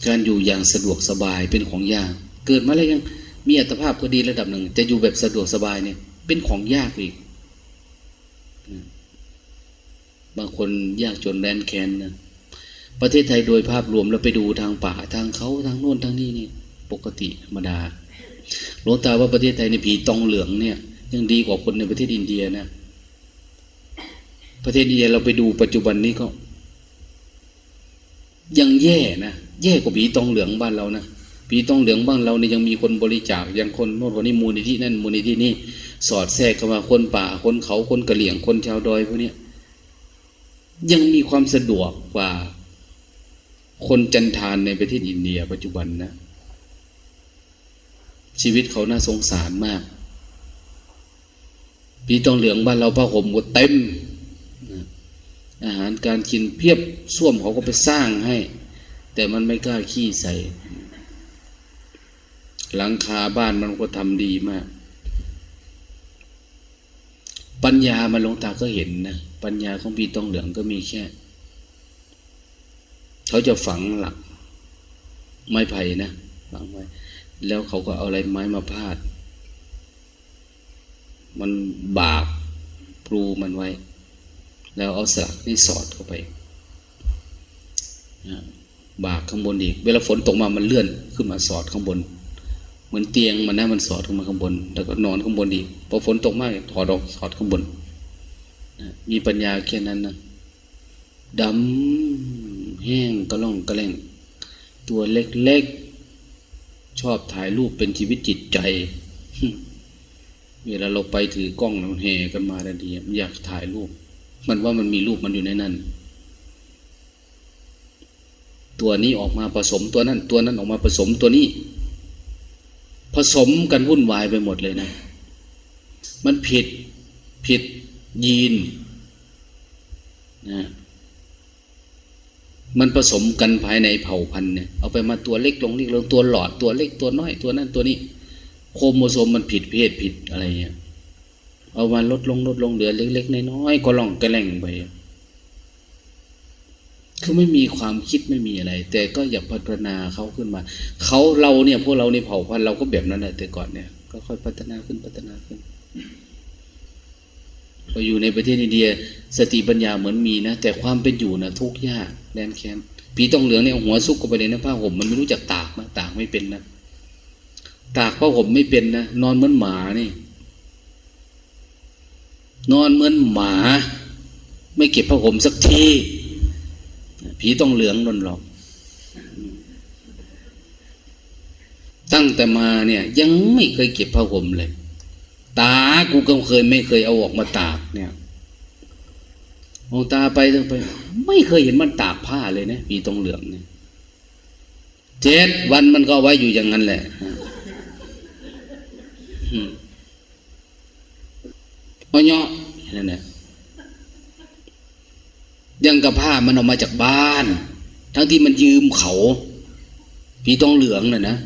A: การอยู่อย่างสะดวกสบายเป็นของยาก เกิดมาแล้วยังมีอัตภาพก็ดีระดับหนึ่ง จะอยู่แบบสะดวกสบายเนี่ย เป็นของยากอีก บางคนยากจนแดนแค้นนะ ประเทศไทยโดยภาพรวมเราไปดูทางป่าทางเขาทางโน้นทางนี้นี่ปกติธรรมดาหลวงตาว่าประเทศไทยในผีตองเหลืองเนี่ยยังดีกว่าคนในประเทศอินเดียนะ ประเทศอินเดียเราไปดูปัจจุบันนี้ก็ ยังแย่นะแย่กว่าผีตองเหลืองบ้านเรานะผีตองเหลืองบ้างเราเนี่ยยังมีคนบริจาคยังคนโน่นคนนี้มูลนิธินั่นมูลนิธินี่สอดแทรกเข้ามาคนป่าคนเขาคนกะเหลี่ยงคนชาวดอยพวกนี้ยังมีความสะดวกกว่า คนจันทานในประเทศอินเดีย ปัจจุบันนะ ชีวิตเขาน่าสงสารมากผีตองเหลืองบ้านเราผ้าห่มก็เต็ม อาหารการกินเพียบส้วมเขาก็ไปสร้างให้ แต่มันไม่กล้าขี้ใส่ หลังคาบ้านมันก็ทำดีมาก ปัญญามาลงตาก็เห็นนะ ปัญญาของพี่ต้องเหลืองก็มีแค่ เขาจะฝังหลัก ไม้ไผ่นะฝังไว้ แล้วเขาก็เอาอะไรไม้มาพาด มันบากปลูมันไว้ แล้วเอาสลักนี่สอดเข้าไปบากข้างบนอีก เวลาฝนตกมามันเลื่อนขึ้นมาสอดข้างบน เหมือนเตียงมันนะมันสอดขึ้นมาข้างบน แล้วก็นอนข้างบนอีกพอฝนตกมากถอดออกสอดข้างบนมีปัญญาแค่นั้นนะดำ แห้งกระล่องกระแรงตัวเล็กๆ ชอบถ่ายรูปเป็นชีวิตจิตใจ เวลาเราไปถือกล้องแล้วแห่กันมาทันทีมันอยากถ่ายรูป มันว่ามันมีรูปมันอยู่ในนั้น ตัวนี้ออกมาผสมตัวนั้น ตัวนั้นออกมาผสมตัวนี้ ผสมกันวุ่นวายไปหมดเลยนะ มันผิดผิดยีนนะ มันผสมกันภายในเผ่าพันธุ์เนี่ยเอาไปมาตัวเล็กลงเล็กลงตัวหลอดตัวเล็กตัวน้อยตัวนั้นตัวนี้ โครโมโซมมันผิดเพศผิดอะไรเงี้ยเอามาลดลงลดลงเหลือเล็กๆน้อยๆก็ล่องกระแล่งไปคือไม่มีความคิดไม่มีอะไร แต่ก็อยากพัฒนาเขาขึ้นมาเขาเราเนี่ยพวกเราในเผ่าพันธุ์เราก็แบบนั้นแหละแต่ก่อนเนี่ย ก็ค่อยพัฒนาขึ้นพัฒนาขึ้น พออยู่ในประเทศอินเดีย สติปัญญาเหมือนมีนะ แต่ความเป็นอยู่นะทุกข์ยากแดนแค้นผีต้องเหลืองเนี่ยหัวซุกเข้าไปในน้ผ้าห่มมันไม่รู้จักตากนะตากไม่เป็นนะตากผ้าห่มไม่เป็นนะนอนเหมือนหมานี่นอนเหมือนหมา ไม่เก็บผ้าห่มสักทีผีต้องเหลืองนนหรอกตั้งแต่มาเนี่ย ยังไม่เคยเก็บผ้าห่มเลย ตา กูก็เคยไม่เคยเอาออกมาตากเนี่ยมองตาไปตั้งไป ไม่เคยเห็นมันตากผ้าเลยนะผีต้องเหลืองเนี่ยเจ็ดวันมันก็ไว้อยู่อย่างนั้นแหละเอาเนาะนั่นแหละยังกับผ้ามันออกมาจากบ้าน ทั้งที่มันยืมเขาพี่ต้องเหลืองน่ะนะ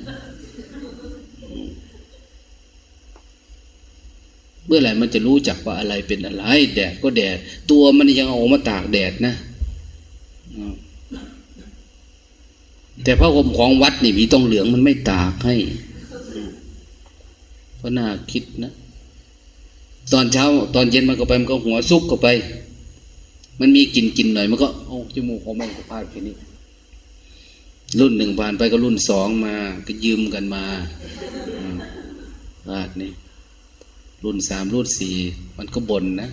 A: มื่อไหร่มันจะรู้จักว่าอะไรเป็นอะไร แดดก็แดด ตัวมันยังเอามาตากแดดนะแต่พระห่มของวัดนี่พี่ต้องเหลืองมันไม่ตากให้ก็น่าคิดนะ ตอนเช้า ตอนเย็นมันก็ไปมันก็หัวซุกก็ไป มันมีกลิ่นกินหน่อย มันก็เอาจมูกของมันก็พาดแค่นี้รุ่นหนึ่งผ่านไปก็รุ่นสองมา ก็ยืมกันมาพาดนี่ รุ่นสามรุ่นสี่มันก็บ่นนะ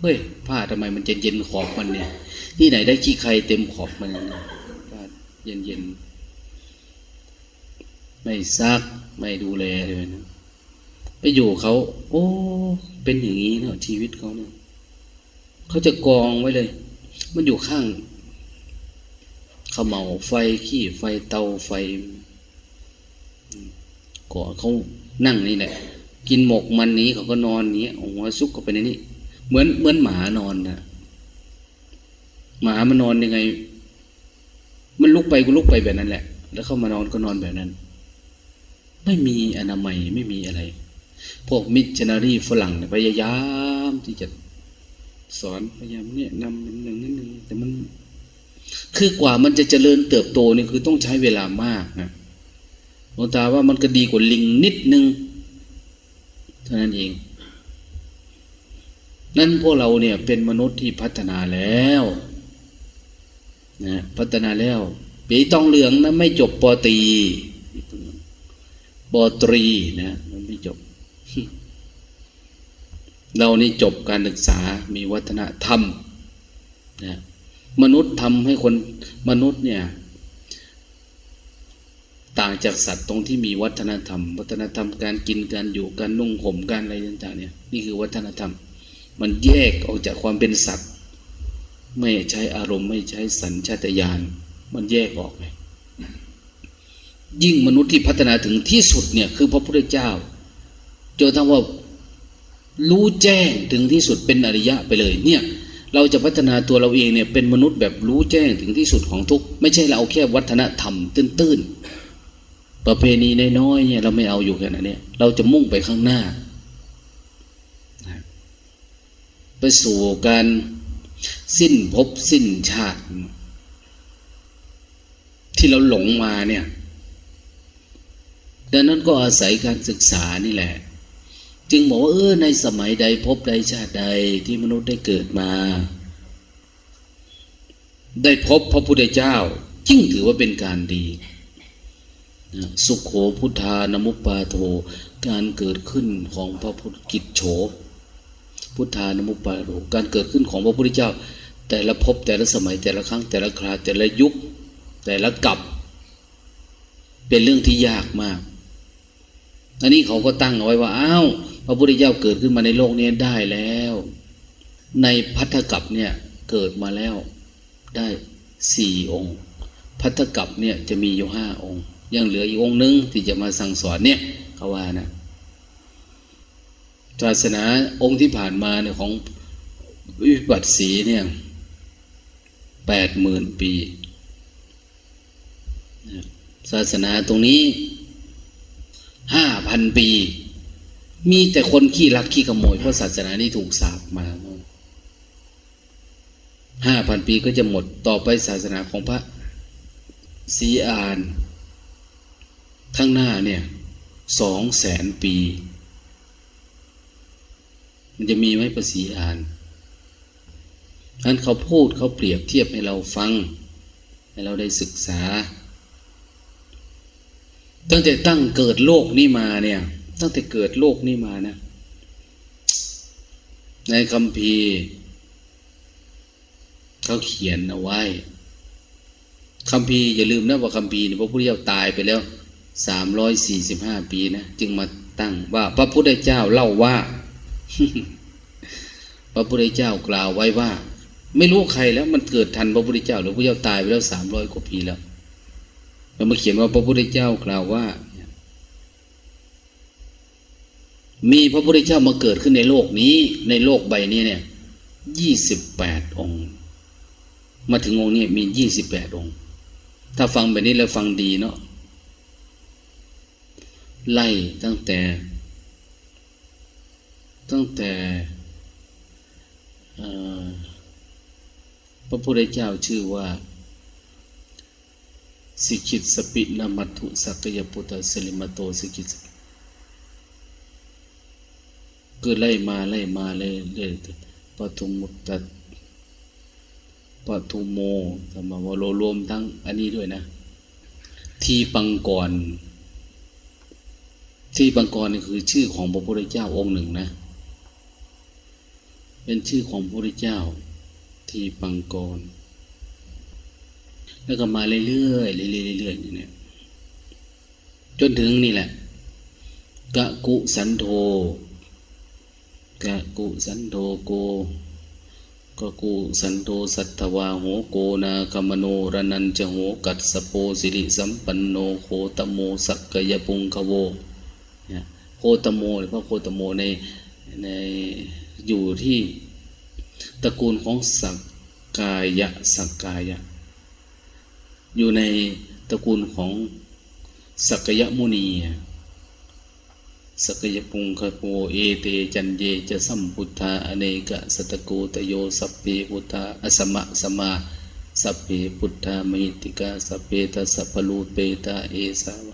A: เฮ้ยผ้าทำไมมันจะเย็นขอบมันเนี่ย ที่ไหนได้ขี้ใครเต็มขอบมันนะผ้าเย็นเย็นไม่ซักไม่ดูแลเลยนะไปอยู่เขา โอ้ เป็นอย่างนี้เนาะชีวิตเขาเนี่ยเขาจะกองไว้เลย มันอยู่ข้างขมเมาไฟขี้ไฟเตาไฟก่อเขานั่งนี่แหละ กินหมกมันนี้เขาก็นอนนี้หัวซุกเข้าไปในนี้ เหมือนเหมือนหมานอนนะหมามันนอนยังไง มันลุกไปก็ลุกไปแบบนั้นแหละ แล้วเข้ามานอนก็นอนแบบนั้น ไม่มีอนามัยไม่มีอะไร พวกมิชชันนารีฝรั่งเนี่ยพยายามที่จะสอนพยายามเนี่ยนำหนึ่งนิดนึงแต่มัน คือกว่ามันจะเจริญเติบโตนี่คือต้องใช้เวลามากนะหลวงตาว่ามันก็ดีกว่าลิงนิดนึง ท่านั้นเอง นั่นพวกเราเนี่ยเป็นมนุษย์ที่พัฒนาแล้วนะพัฒนาแล้วปีต้องเหลืองนะไม่จบปอตีปอตรีนะมันไม่จบ เรานี่จบการศึกษามีวัฒนธรรมนะมนุษย์ทำให้คนมนุษย์เนี่ย ต่างจากสัตว์ตรงที่มีวัฒนธรรม วัฒนธรรมการกินการอยู่การนุ่งห่มการอะไรต่างๆเนี่ยนี่คือวัฒนธรรม มันแยกออกจากความเป็นสัตว์ ไม่ใช้อารมณ์ไม่ใช้สัญชาตญาณมันแยกออกเลยยิ่งมนุษย์ที่พัฒนาถึงที่สุดเนี่ยคือพระพุทธเจ้าจนทั้งว่ารู้แจ้งถึงที่สุดเป็นอริยะไปเลย เนี่ย เราจะพัฒนาตัวเราเองเนี่ยเป็นมนุษย์แบบรู้แจ้งถึงที่สุดของทุกไม่ใช่เราเอาแค่วัฒนธรรมตื้นๆ ประเพณีน้อยๆเนี่ยเราไม่เอาอยู่แค่นั้นเนี่ยเราจะมุ่งไปข้างหน้า ไปสู่การสิ้นภพสิ้นชาติ ที่เราหลงมาเนี่ย ดังนั้นก็อาศัยการศึกษานี่แหละ จึงบอกว่าเออในสมัยใดพบใดชาติใดที่มนุษย์ได้เกิดมา ได้พบพระพุทธเจ้ายิ่งถือว่าเป็นการดี สุขโขพุทธานมุปปาโท การเกิดขึ้นของพระพุทธกิจโฉพุทธานมุปปาโทการเกิดขึ้นของพระพุทธเจ้า แต่ละพบแต่ละสมัยแต่ละครั้งแต่ละคราแต่ละยุค แต่ละกับ เป็นเรื่องที่ยากมากอันนี้เขาก็ตั้งเอาไว้ว่าอ้าวพระพุทธเจ้าเกิดขึ้นมาในโลกนี้ได้แล้ว ในพัทธกับเนี่ยเกิดมาแล้วได้สี่องค์ พัทธกับเนี่ยจะมีอยู่ห้าองค์ ยังเหลืออีกองค์นึงที่จะมาสั่งสอนเนี่ยเขาว่านะศาสนาองค์ที่ผ่านมาเนี่ยของวิบัติสีเนี่ยแปดหมื่นปี ศาสนาตรงนี้ห้าพันปี มีแต่คนขี้รักขี้ขโมยเพราะศาสนานี้ถูกสาบมาห้าพันปีก็จะหมดต่อไปศาสนาของพระสีอาน ข้างหน้าเนี่ยสองแสนปี มันจะมีไหมภาษีอ่านนั้นเขาพูดเขาเปรียบเทียบให้เราฟัง ให้เราได้ศึกษา ตั้งแต่ตั้งเกิดโลกนี้มาเนี่ย ตั้งแต่เกิดโลกนี้มานะ ในคำพีเขาเขียนเอาไว้คำพีอย่าลืมนะว่าคำพีพระพุทธเจ้าตายไปแล้ว สามร้อยสี่สิบห้าปีนะจึงมาตั้งว่าพระพุทธเจ้าเล่าว่า พระพุทธเจ้ากล่าวไว้ว่า ไม่รู้ใครแล้วมันเกิดทันพระพุทธเจ้า หรือพระเจ้าตายไปแล้วสามร้อยกว่าปีแล้วแล้วมาเขียนว่าพระพุทธเจ้ากล่าวว่า มีพระพุทธเจ้ามาเกิดขึ้นในโลกนี้ ในโลกใบนี้เนี่ยยี่สิบแปดองค์ มาถึงองค์นี้มียี่สิบแปดองค์ ถ้าฟังแบบนี้แล้วฟังดีเนาะ ไล่ตั้งแต่ ตั้งแต่พระพุทธเจ้าชื่อว่า สิกิตสปินามัตุสักยปุตตสลิมโตสิกิตคือไล่มาไล่มาเลยเลยปทุมมุตตปทุโมธรรมวโรรวมทั้งอันนี้ด้วยนะ ทีปังกร ทีปังกรนี่คือชื่อของพระพุทธเจ้าองค์หนึ่งนะ เป็นชื่อของพระพุทธเจ้าทีปังกร แล้วก็มาเรื่อยๆเรื่อยๆเรื่อยๆอย่างนี้จนถึงนี่แหละกะกุสันโธกะกุสันโธโกกะกุสันโธสัตวาโหโกนาคมโนรนันจโหกัสสโปสิริสัมปันโนโคตโมสักกยปุงคโว โคตโมหรือว่าโคตโมในในอยู่ที่ตระกูลของสักกายะสักกายะ อยู่ในตระกูลของสักยมุนีสกยปุงคโปเอเตจัญเญจะสัมพุทธาอเนกสตโกตโยสัพเพพุทธาอสมะสมาสัพเพพุทธามหิทธิกาสัพเพทสพลูเปตาเอสาว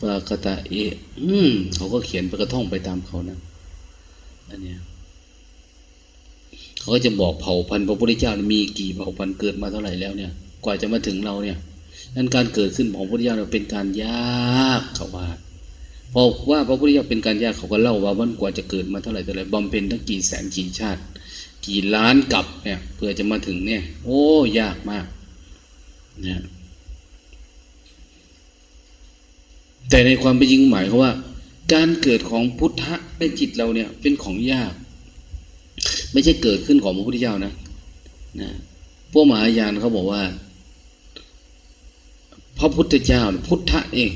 A: ปาคตาเอ อืม เขาก็เขียนไปกระท่องไปตามเขานะอันเนี้ยเขาก็จะบอกเผ่าพันธุ์พระพุทธเจ้ามีกี่เผ่าพันธุ์เกิดมาเท่าไหร่แล้วเนี่ย กว่าจะมาถึงเราเนี่ยนั้นการเกิดขึ้นของพระพุทธเจ้าเป็นการยากเขาว่าพอว่าพระพุทธเจ้าเป็นการยากเขาก็เล่าว่าวันกว่าจะเกิดมาเท่าไหร่เท่าไหร่บำเพ็ญทั้งกี่แสนกี่ชาติ กี่ล้านกับเนี่ย เพื่อจะมาถึงเนี่ย โอ้ยากมาก เนี่ย แต่ในความเป็นจริงหมายเขาว่า การเกิดของพุทธะในจิตเราเนี่ยเป็นของยาก ไม่ใช่เกิดขึ้นของพระพุทธเจ้านะนะพวกมหายานเขาบอกว่า พระพุทธเจ้าพุทธะเอง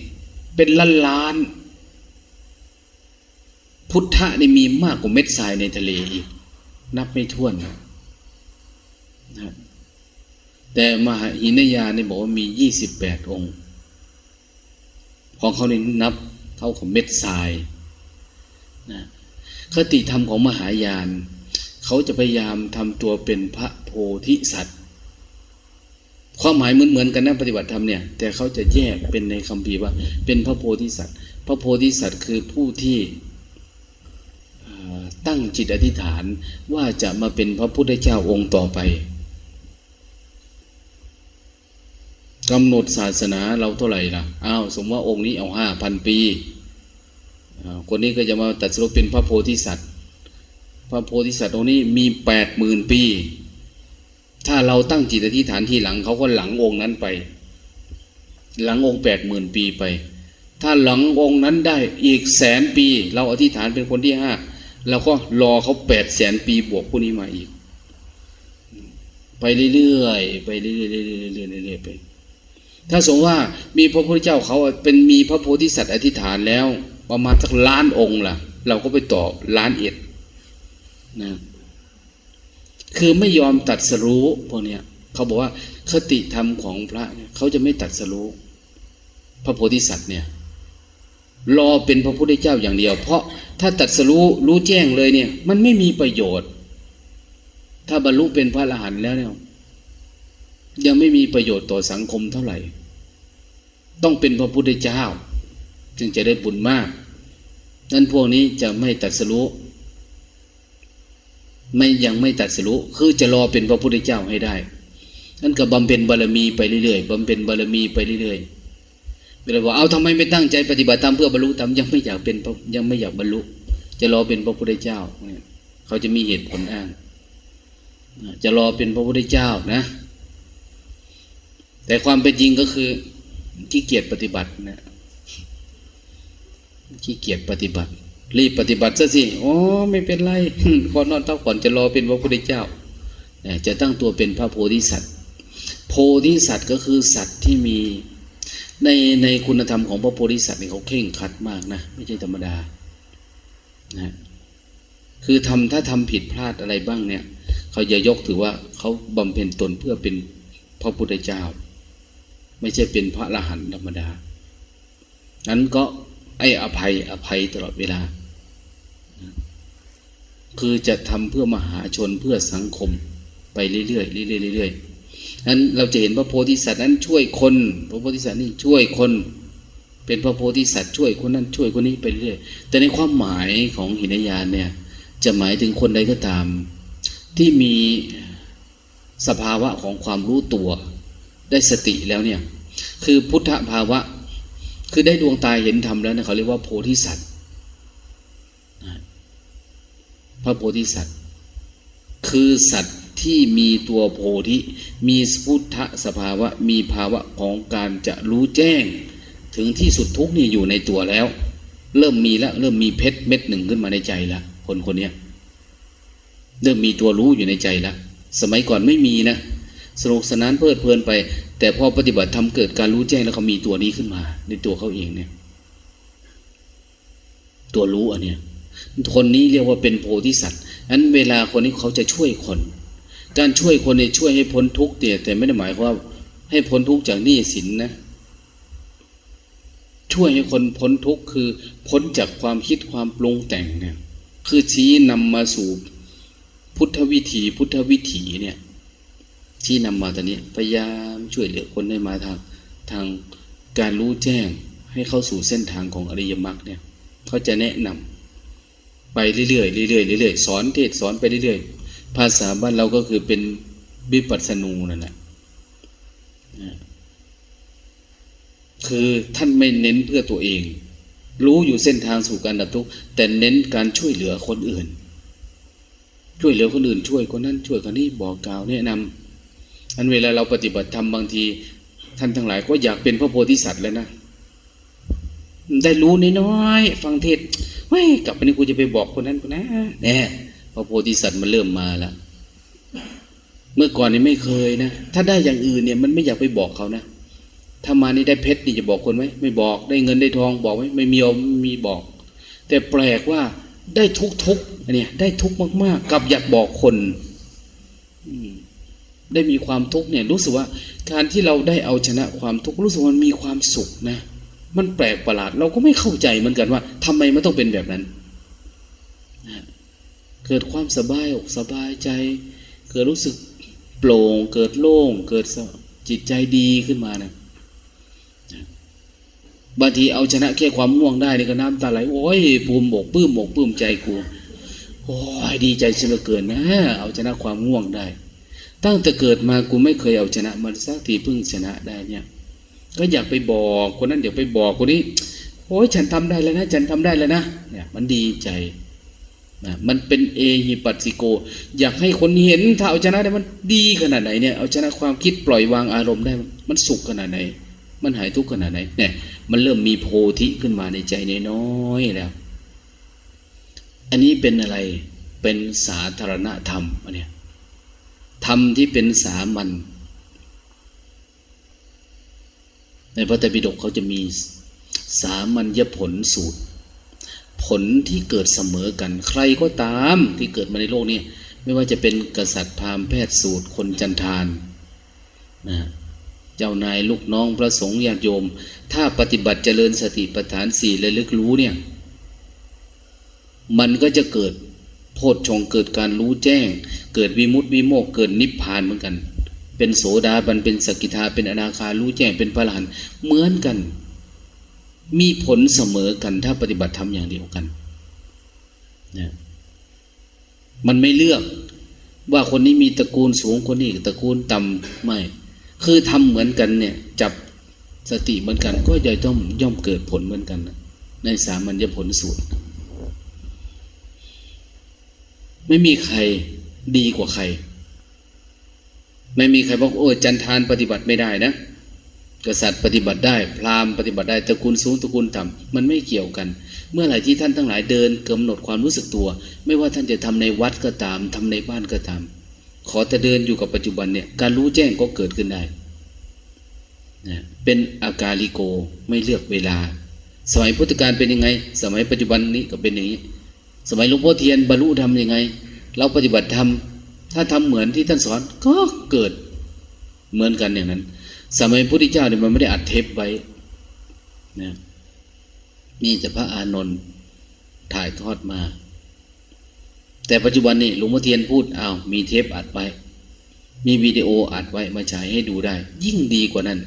A: เป็นล้านล้าน พุทธะนี่มีมากกว่าเม็ดทรายในทะเลอีก นับไม่ถ้วนนะแต่มหาหินยานี่บอกว่ามียี่สิบแปดองค์ ของเขานี่นับเท่ากับเม็ดทรายนะคติธรรมของมหายาน เขาจะพยายามทำตัวเป็นพระโพธิสัตว์ ความหมายเหมือนเหมือนกันนะปฏิบัติธรรมเนี่ย แต่เขาจะแยกเป็นในคำพีว่า เป็นพระโพธิสัตว์ พระโพธิสัตว์คือผู้ที่ตั้งจิตอธิษฐานว่าจะมาเป็นพระพุทธเจ้าองค์ต่อไป กำหนดศาสนาเราเท่าไหร่ล่ะอ้าวสมมติว่าองค์นี้เอาห้าพันปีคนนี้ก็จะมาตัดสรุปเป็นพระโพธิสัตว์ พระโพธิสัตว์องค์นี้มีแปดหมื่นปี ถ้าเราตั้งจิตอธิษฐานที่หลังเขาก็หลังองค์นั้นไป หลังองค์แปดหมื่นปีไป ถ้าหลังองค์นั้นได้อีกแสนปี เราอธิษฐานเป็นคนที่ห้าเราก็รอเขาแปดแสนปีบวกพวกนี้มาอีก ไปเรื่อยๆไปเรื่อยๆเรื่อยๆเรื่อยๆไป ถ้าสมมติว่ามีพระพุทธเจ้าเขาเป็นมีพระโพธิสัตว์อธิษฐานแล้ว ประมาณสักล้านองค์ล่ะ เราก็ไปต่อล้านเอ็ดนะคือไม่ยอมตัดสรู้พวกเนี้ยเขาบอกว่าคติธรรมของพระเนี่ยเขาจะไม่ตัดสรู้พระโพธิสัตว์เนี่ยรอเป็นพระพุทธเจ้าอย่างเดียว เพราะถ้าตัดสรู้รู้แจ้งเลยเนี่ย มันไม่มีประโยชน์ ถ้าบรรลุเป็นพระอรหันต์แล้วเนี่ย ยังไม่มีประโยชน์ต่อสังคมเท่าไหร่ ต้องเป็นพระพุทธเจ้า จึงจะได้บุญมากนั้นพวกนี้จะไม่ตัดสรู้ไม่ยังไม่ตัดสรู้คือจะรอเป็นพระพุทธเจ้าให้ได้นั่นก็บำเพ็ญบารมีไปเรื่อยๆบำเพ็ญบารมีไปเรื่อยๆเวลาบอกเอาทำไมไม่ตั้งใจปฏิบัติธรรมเพื่อบรรลุธรรมยังไม่อยากเป็นยังไม่อยากบรรลุ จะรอเป็นพระพุทธเจ้าเนี่ยเขาจะมีเหตุผลอ้าง จะรอเป็นพระพุทธเจ้านะ แต่ความเป็นจริงก็คือขี้เกียจปฏิบัตินะขี้เกียจปฏิบัติ รีบปฏิบัติซะสิโอ้ไม่เป็นไรขอนอนเท่าก่อนจะรอเป็นพระพุทธเจ้าจะตั้งตัวเป็นพระโพธิสัตว์ โพธิสัตว์ก็คือสัตว์ที่มีในในคุณธรรมของพระโพธิสัตว์นี่เขาเข่งขัดมากนะไม่ใช่ธรรมดานะคือทำถ้าทำผิดพลาดอะไรบ้างเนี่ย เขาจะยกถือว่าเขาบำเพ็ญตนเพื่อเป็นพระพุทธเจ้า ไม่ใช่เป็นพระอรหันต์ธรรมดา นั้นก็ไอ้อภัยอภัยตลอดเวลา คือจะทำเพื่อมหาชนเพื่อสังคมไปเรื่อยๆเรื่อยๆเรื่อยๆนั้นเราจะเห็นพระโพธิสัตว์นั้นช่วยคน พระโพธิสัตว์นี่ช่วยคน เป็นพระโพธิสัตว์ช่วยคนนั้นช่วยคนนี้ไปเรื่อยแต่ในความหมายของหินยานเนี่ย จะหมายถึงคนใดก็ตาม ที่มีสภาวะของความรู้ตัว ได้สติแล้วเนี่ย คือพุทธภาวะ คือได้ดวงตาเห็นธรรมแล้วเนี่ยเขาเรียกว่าโพธิสัตว์พระโพธิสัตว์ คือสัตว์ที่มีตัวโพธิ มีพุทธสภาวะ มีภาวะของการจะรู้แจ้ง ถึงที่สุดทุกนี่อยู่ในตัวแล้ว เริ่มมีแล้วเริ่มมีเพชรเม็ดหนึ่งขึ้นมาในใจล้วคนคนนี้เริ่มมีตัวรู้อยู่ในใจล้วสมัยก่อนไม่มีนะ สนุกสนานเพลิดเพลินไป แต่พอปฏิบัติทำเกิดการรู้แจ้งแล้วเขามีตัวนี้ขึ้นมา ในตัวเขาเองเนี่ย ตัวรู้อันเนี้ยคนนี้เรียกว่าเป็นโพธิสัตว์นั้นเวลาคนนี้เขาจะช่วยคน การช่วยคนเนี่ยช่วยให้พ้นทุกข์เนี่ยแต่ไม่ได้หมายว่าให้พ้นทุกข์จากหนี้สินนะช่วยให้คนพ้นทุกข์คือพ้นจากความคิดความปรุงแต่งเนี่ย คือชี้นำมาสู่พุทธวิถีพุทธวิถีเนี่ย ที่นำมาตอนนี้พยายามช่วยเหลือคนได้มาทางทางการรู้แจ้งให้เข้าสู่เส้นทางของอริยมรรคเนี่ยเขาจะแนะนำไปเรื่อยๆเรื่อยๆเรื่อยๆสอนเทศสอนไปเรื่อยๆภาษาบ้านเราก็คือเป็นวิปัสสนูนั่นแหละคือท่านไม่เน้นเพื่อตัวเอง รู้อยู่เส้นทางสู่การดับทุกข์แต่เน้นการช่วยเหลือคนอื่น ช่วยเหลือคนอื่นช่วยคนนั้นช่วยคนนี้บอกกล่าวแนะนำ อันเวลาเราปฏิบัติธรรมบางที ท่านทั้งหลายก็อยากเป็นพระโพธิสัตว์แล้วนะได้รู้น้อยๆฟังเทศเฮ้ยกลับไปนี่กูจะไปบอกคนนั้นคนนั้นแน่พระโพธิสัตว์มันเริ่มมาแล้วเมื่อก่อนนี่ไม่เคยนะถ้าได้อย่างอื่นเนี่ยมันไม่อยากไปบอกเขานะถ้ามานี่ได้เพชรนี่จะบอกคนไหมไม่บอก ได้เงินได้ทองบอกไหมไม่มีอมีบอก แต่แปลกว่าได้ทุกทุกเนี่ได้ทุกมาก ๆ กับอยากบอกคน ได้มีความทุกข์เนี่ยรู้สึกว่าการที่เราได้เอาชนะความทุกข์รู้สึกมันมีความสุขนะ มันแปลกประหลาด เราก็ไม่เข้าใจเหมือนกันว่าทำไมมันต้องเป็นแบบนั้นเกิดความสบายอกสบายใจ เกิดรู้สึกโปร่ง เกิดโล่ง เกิดจิตใจดีขึ้นมานะบางทีเอาชนะแค่ความม่วงได้นี่ก็น้ำตาไหลโอ้ยภูมิบกปื้มบกปื้มใจกูโอ้ยดีใจเสียเกินนะ เอาชนะความง่วงได้ ตั้งแต่เกิดมากูไม่เคยเอาชนะมันสักทีเพิ่งชนะได้เนี่ย ก็อยากไปบอกคนนั้นอยากไปบอกคนนี้โอ้ยฉันทำได้แล้วนะ ฉันทำได้แล้วนะเนี่ย มันดีใจนะมันเป็นเอหิปัสสิโก อยากให้คนเห็นถ้าเอาชนะได้มันดีขนาดไหนเนี่ยเอาชนะความคิดปล่อยวางอารมณ์ได้ มันสุขขนาดไหน มันหายทุกข์ขนาดไหนเนี่ย มันเริ่มมีโพธิขึ้นมาในใจน้อยๆแล้ว อันนี้เป็นอะไรเป็นสาธารณธรรมอันเนี้ย ธรรมที่เป็นสามัญในพระไตรปิฎกเขาจะมีสามัญญผลสูตร ผลที่เกิดเสมอกัน ใครก็ตามที่เกิดมาในโลกนี้ ไม่ว่าจะเป็นกษัตริย์พราหมณ์แพทย์สูตร คนจันทานนะเจ้านายลูกน้องพระสงฆ์ญาติโยม ถ้าปฏิบัติเจริญสติปัฏฐานสี่และลึกรู้เนี่ย มันก็จะเกิด โพชฌงเกิดการรู้แจ้ง เกิดวิมุตติวิโมกเกิดนิพพานเหมือนกัน เป็นโสดาบันเป็นสกิทาเป็นอนาคารู้แจ้งเป็นพระอรหันต์เหมือนกัน มีผลเสมอกันถ้าปฏิบัติธรรมอย่างเดียวกันนะมันไม่เลือกว่าคนนี้มีตระกูลสูงคนนี้ตระกูลต่ำไม่ คือทำเหมือนกันเนี่ย จับสติเหมือนกัน ก็จะต้องย่อมเกิดผลเหมือนกัน ในสามัญญผลสูตร ไม่มีใครดีกว่าใคร ไม่มีใครบอกโอ้จันทานปฏิบัติไม่ได้นะกษัตริย์ปฏิบัติได้ พราหมณ์ปฏิบัติได้ตระกูลสูงตระกูลต่ำมันไม่เกี่ยวกัน เมื่อไหร่ที่ท่านทั้งหลายเดินกำหนดความรู้สึกตัว ไม่ว่าท่านจะทำในวัดก็ตามทำในบ้านก็ตาม ขอแต่เดินอยู่กับปัจจุบันเนี่ยการรู้แจ้งก็เกิดขึ้นได้นะเป็นอากาลิโกไม่เลือกเวลา สมัยพุทธกาลเป็นยังไง สมัยปัจจุบันนี้ก็เป็นอย่างนี้ สมัยหลวงพ่อเทียนบรรลุธรรมยังไง เราปฏิบัติธรรมถ้าทำเหมือนที่ท่านสอนก็เกิดเหมือนกันอย่างนั้น สมัยพระพุทธเจ้าเนี่ยมันไม่ได้อัดเทปไว้นะนี่จะพระอานนท์ถ่ายทอดมา แต่ปัจจุบันนี่หลวงพ่อเทียนพูดอ้าวมีเทปอัดไว้ มีวิดีโออัดไว้มาฉายให้ดูได้ ยิ่งดีกว่านั้น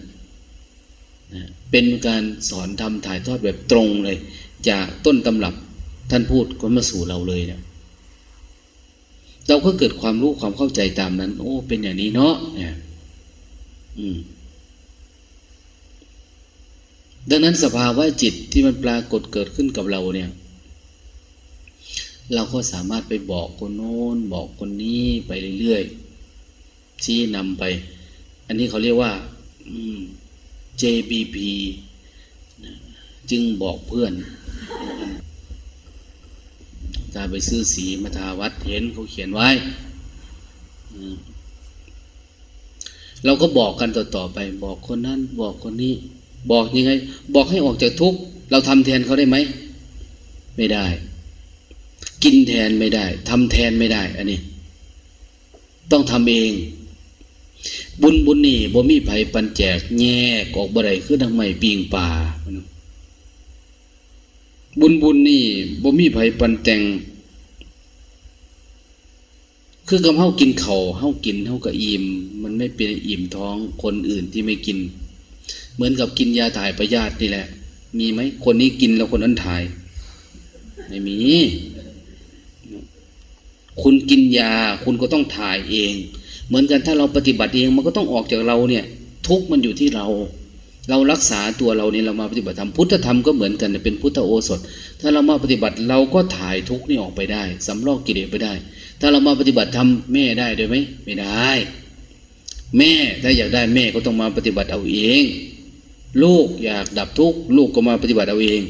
A: นะเป็นการสอนทำถ่ายทอดแบบตรงเลย จากต้นตำรับ ท่านพูดก็มาสู่เราเลยเนะเราก็เกิดความรู้ความเข้าใจตามนั้น โอ้ เป็นอย่างนี้เนาะเนี่ยอืมดังนั้นสภาวะจิตที่มันปรากฏเกิดขึ้นกับเราเนี่ย เราก็สามารถไปบอกคนโน้น บอกคนนี้ไปเรื่อยๆชี้นำไป อันนี้เขาเรียกว่า JBP จึงบอกเพื่อน กาไปซื้อสีมาทาวัดเห็นเขาเขียนไว้ เราก็บอกกันต่อๆไป บอกคนนั้น บอกคนนี้ บอกยังไง บอกให้ออกจากทุกข์เราทำแทนเขาได้ไหม ไม่ได้ กินแทนไม่ได้ทำแทนไม่ได้ อันนี้ ต้องทำเอง บุญบุญนี่บ่มีไผปันแจกแง่กอกบ่ได้คือทางไม่ปีงป่า บุญบุญนี่บ่มีไผปันแต่ง คือกับเฮากินเขา่าเฮากินเฮาก็อิ่มมันไม่เป็นอิ่มท้องคนอื่นที่ไม่กิน เหมือนกับกินยาถ่ายประยาธินี่แหละ มีไหมคนนี้กินแล้วคนนั้นถ่าย ไม่มี คุณกินยา คุณก็ต้องถ่ายเอง เหมือนกันถ้าเราปฏิบัติเองมันก็ต้องออกจากเราเนี่ย ทุกมันอยู่ที่เรา เรารักษาตัวเราเนี่ยเรามาปฏิบัติธรรมพุทธธรรมก็เหมือนกันเป็นพุทธโอสถ ถ้าเรามาปฏิบัติเราก็ถ่ายทุกนี่ออกไปได้สำรอกกิเลสไปได้ ถ้าเรามาปฏิบัติทำแม่ได้ด้วยไหมไม่ได้ แม่ถ้าอยากได้แม่ก็ต้องมาปฏิบัติเอาเอง ลูกอยากดับทุกข์ลูกก็มาปฏิบัติเอาเอง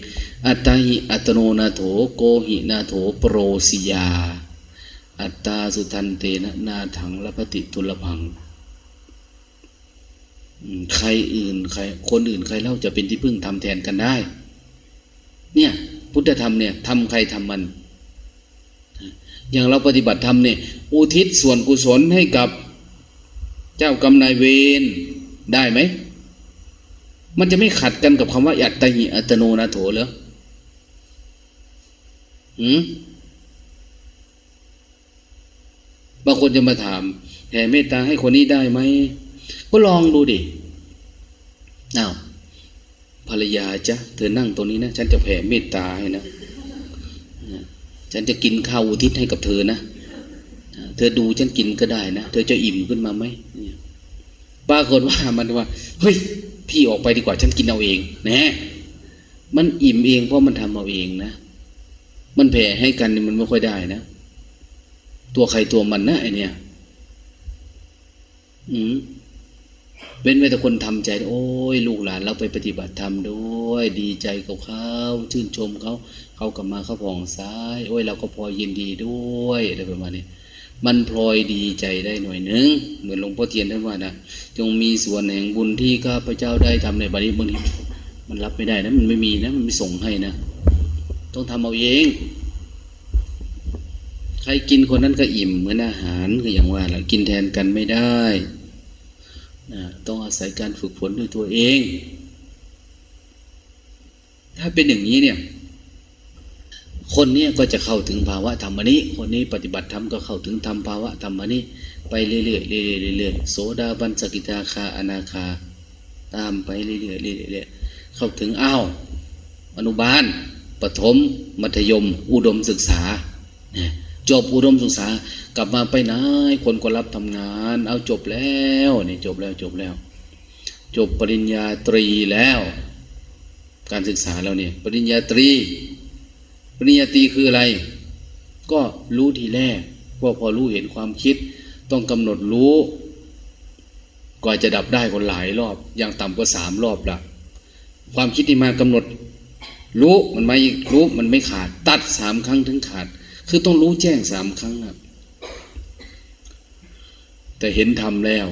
A: อัตตาหิอัตโนนาโถโกหินาโถโปรสิยา อัตตาสุทันเตนะนาถังละปฏิทุลพัง ใครอื่นใคร คนอื่นใครเล่าจะเป็นที่พึ่งทำแทนกันได้ เนี่ย พุทธธรรมเนี่ยทำใครทำมัน อย่างเราปฏิบัติธรรมเนี่ย อุทิศส่วนกุศลให้กับเจ้ากรรมนายเวรได้ไหม มันจะไม่ขัดกันกับคำว่าอัตติอัตโนนาโถเหรอหืมบางคนจะมาถามแผ่เมตตาให้คนนี้ได้ไหม ก็ลองดูดิอ้าวภรรยาจ้ะเธอนั่งตรงนี้นะ ฉันจะแผ่เมตตาให้นะฉันจะกินข้าวอุทิศให้กับเธอนะเธอดูฉันกินก็ได้นะ เธอจะอิ่มขึ้นมาไหมปรากฏว่ามันว่า เฮ้ย พี่ออกไปดีกว่าฉันกินเอาเองนะมันอิ่มเองเพราะมันทำเอาเองนะ มันแผ่ให้กันมันไม่ค่อยได้นะ ตัวใครตัวมันนะไอเนี่ย อืม เป็นไว้แต่คนทำใจโอ้ยลูกหลานเราไปปฏิบัติธรรมด้วย ดีใจกับเขาชื่นชมเขาเขากลับมาเขาผ่องซ้ายโอ้ยเราก็พอยินดีด้วยอะไรประมาณนี้มันพลอยดีใจได้หน่อยนึง เหมือนหลวงพ่อเทียนท่านว่านะจงมีส่วนแห่งบุญที่ข้าพเจ้าได้ทำในบัดนี้บางทีมันรับไม่ได้นะมันไม่มีนะมันไม่ส่งให้นะต้องทำเอาเองใครกินคนนั้นก็อิ่มเหมือนอาหารคืออย่างว่าเรากินแทนกันไม่ได้ นะต้องอาศัยการฝึกฝนด้วยตัวเอง ถ้าเป็นอย่างนี้เนี่ย คนนี้ก็จะเข้าถึงภาวะธรรมนี้ คนนี้ปฏิบัติธรรมก็เข้าถึงธรรมภาวะธรรมนี้ ไปเรื่อยๆเรื่อยๆเรื่อยๆโสดาบันสกิทาคาอนาคา ตามไปเรื่อยๆเรื่อยๆเข้าถึงอ้าวอนุบาลปถม มัธยม อุดมศึกษาเนี่ย จบอุดมศึกษากลับมาไปไหนคนก็รับทำงาน เอาจบแล้วนี่จบแล้วจบแล้ว จบปริญญาตรีแล้ว การศึกษาเราเนี่ยปริญญาตรี ปริญญาตรีคืออะไร ก็รู้ทีแรกว่าพอรู้เห็นความคิด ต้องกำหนดรู้กว่าจะดับได้คนหลายรอบ อย่างต่ำกว่าสามรอบละความคิดที่มากำหนด รู้มันไม่รู้มันไม่ขาด ตัดสามครั้งถึงขาด คือต้องรู้แจ้งสามครั้งครับแต่เห็นทำแล้ว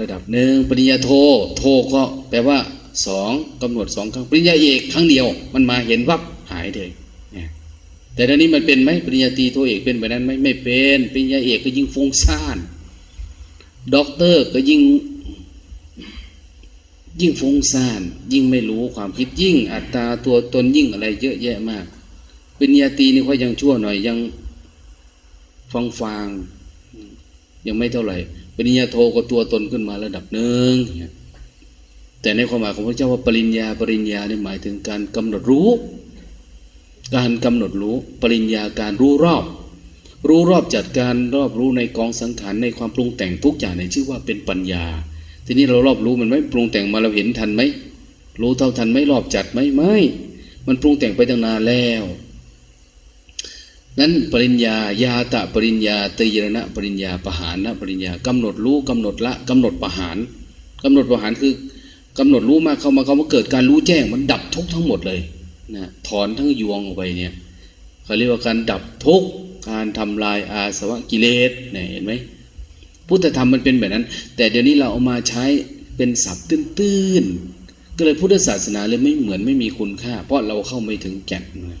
A: ระดับหนึ่งปริญญาโทโทก็แปลว่าสองกำหนดสองครั้ง ปริญญาเอกครั้งเดียว มันมาเห็นวับหายเลยเนี่ยแต่ตอนนี้มันเป็นไหมปริญญาตรีโทเอกเป็นแบบนั้นไหมไม่เป็นปริญญาเอกก็ยิ่งฟุ้งซ่านด็อกเตอร์ก็ยิ่งยิ่งฟุ้งซ่าน ยิ่งไม่รู้ความคิดยิ่ง อัตตาตัวตนยิ่งอะไรเยอะแยะมาก ปริญญาตรีนี่ค่อยยังชั่วหน่อยยังฟังฟางยังไม่เท่าไหร่ปริญญาโทก็ตัวตนขึ้นมาระดับหนึ่งแต่ในความหมายของพระเจ้าว่าปริญญาปริญญาเนี่ยหมายถึงการกำหนดรู้ การกำหนดรู้ ปริญญาการรู้รอบ รู้รอบจัดการรอบรู้ในกองสังขารในความปรุงแต่งทุกอย่างในชื่อว่าเป็นปัญญา ทีนี้เรารอบรู้มันไหมปรุงแต่งมาเราเห็นทันไหมรู้เท่าทันไหมรอบจัดไหมไม่ มันปรุงแต่งไปตั้งนานแล้ว นั้นปริญญายาตะปริญญาตยรณะปริญญาปหานปริญญากำหนดรู้กำหนดละกำหนดปหานกำหนดปหานคือกำหนดรู้มาเข้ามาเขามาเกิดการรู้แจ้งมันดับทุกทั้งหมดเลยนะถอนทั้งยวงออกไปเนี่ยเขาเรียกว่าการดับทุกการทำลายอาสวะกิเลสเนี่ยเห็นไหมพุทธธรรมมันเป็นแบบนั้น แต่เดี๋ยวนี้เราเอามาใช้เป็นศัพท์ตื้นๆก็เลยพุทธศาสนาเลยไม่เหมือนไม่มีคุณค่า เพราะเราเข้าไม่ถึงแก่นเลย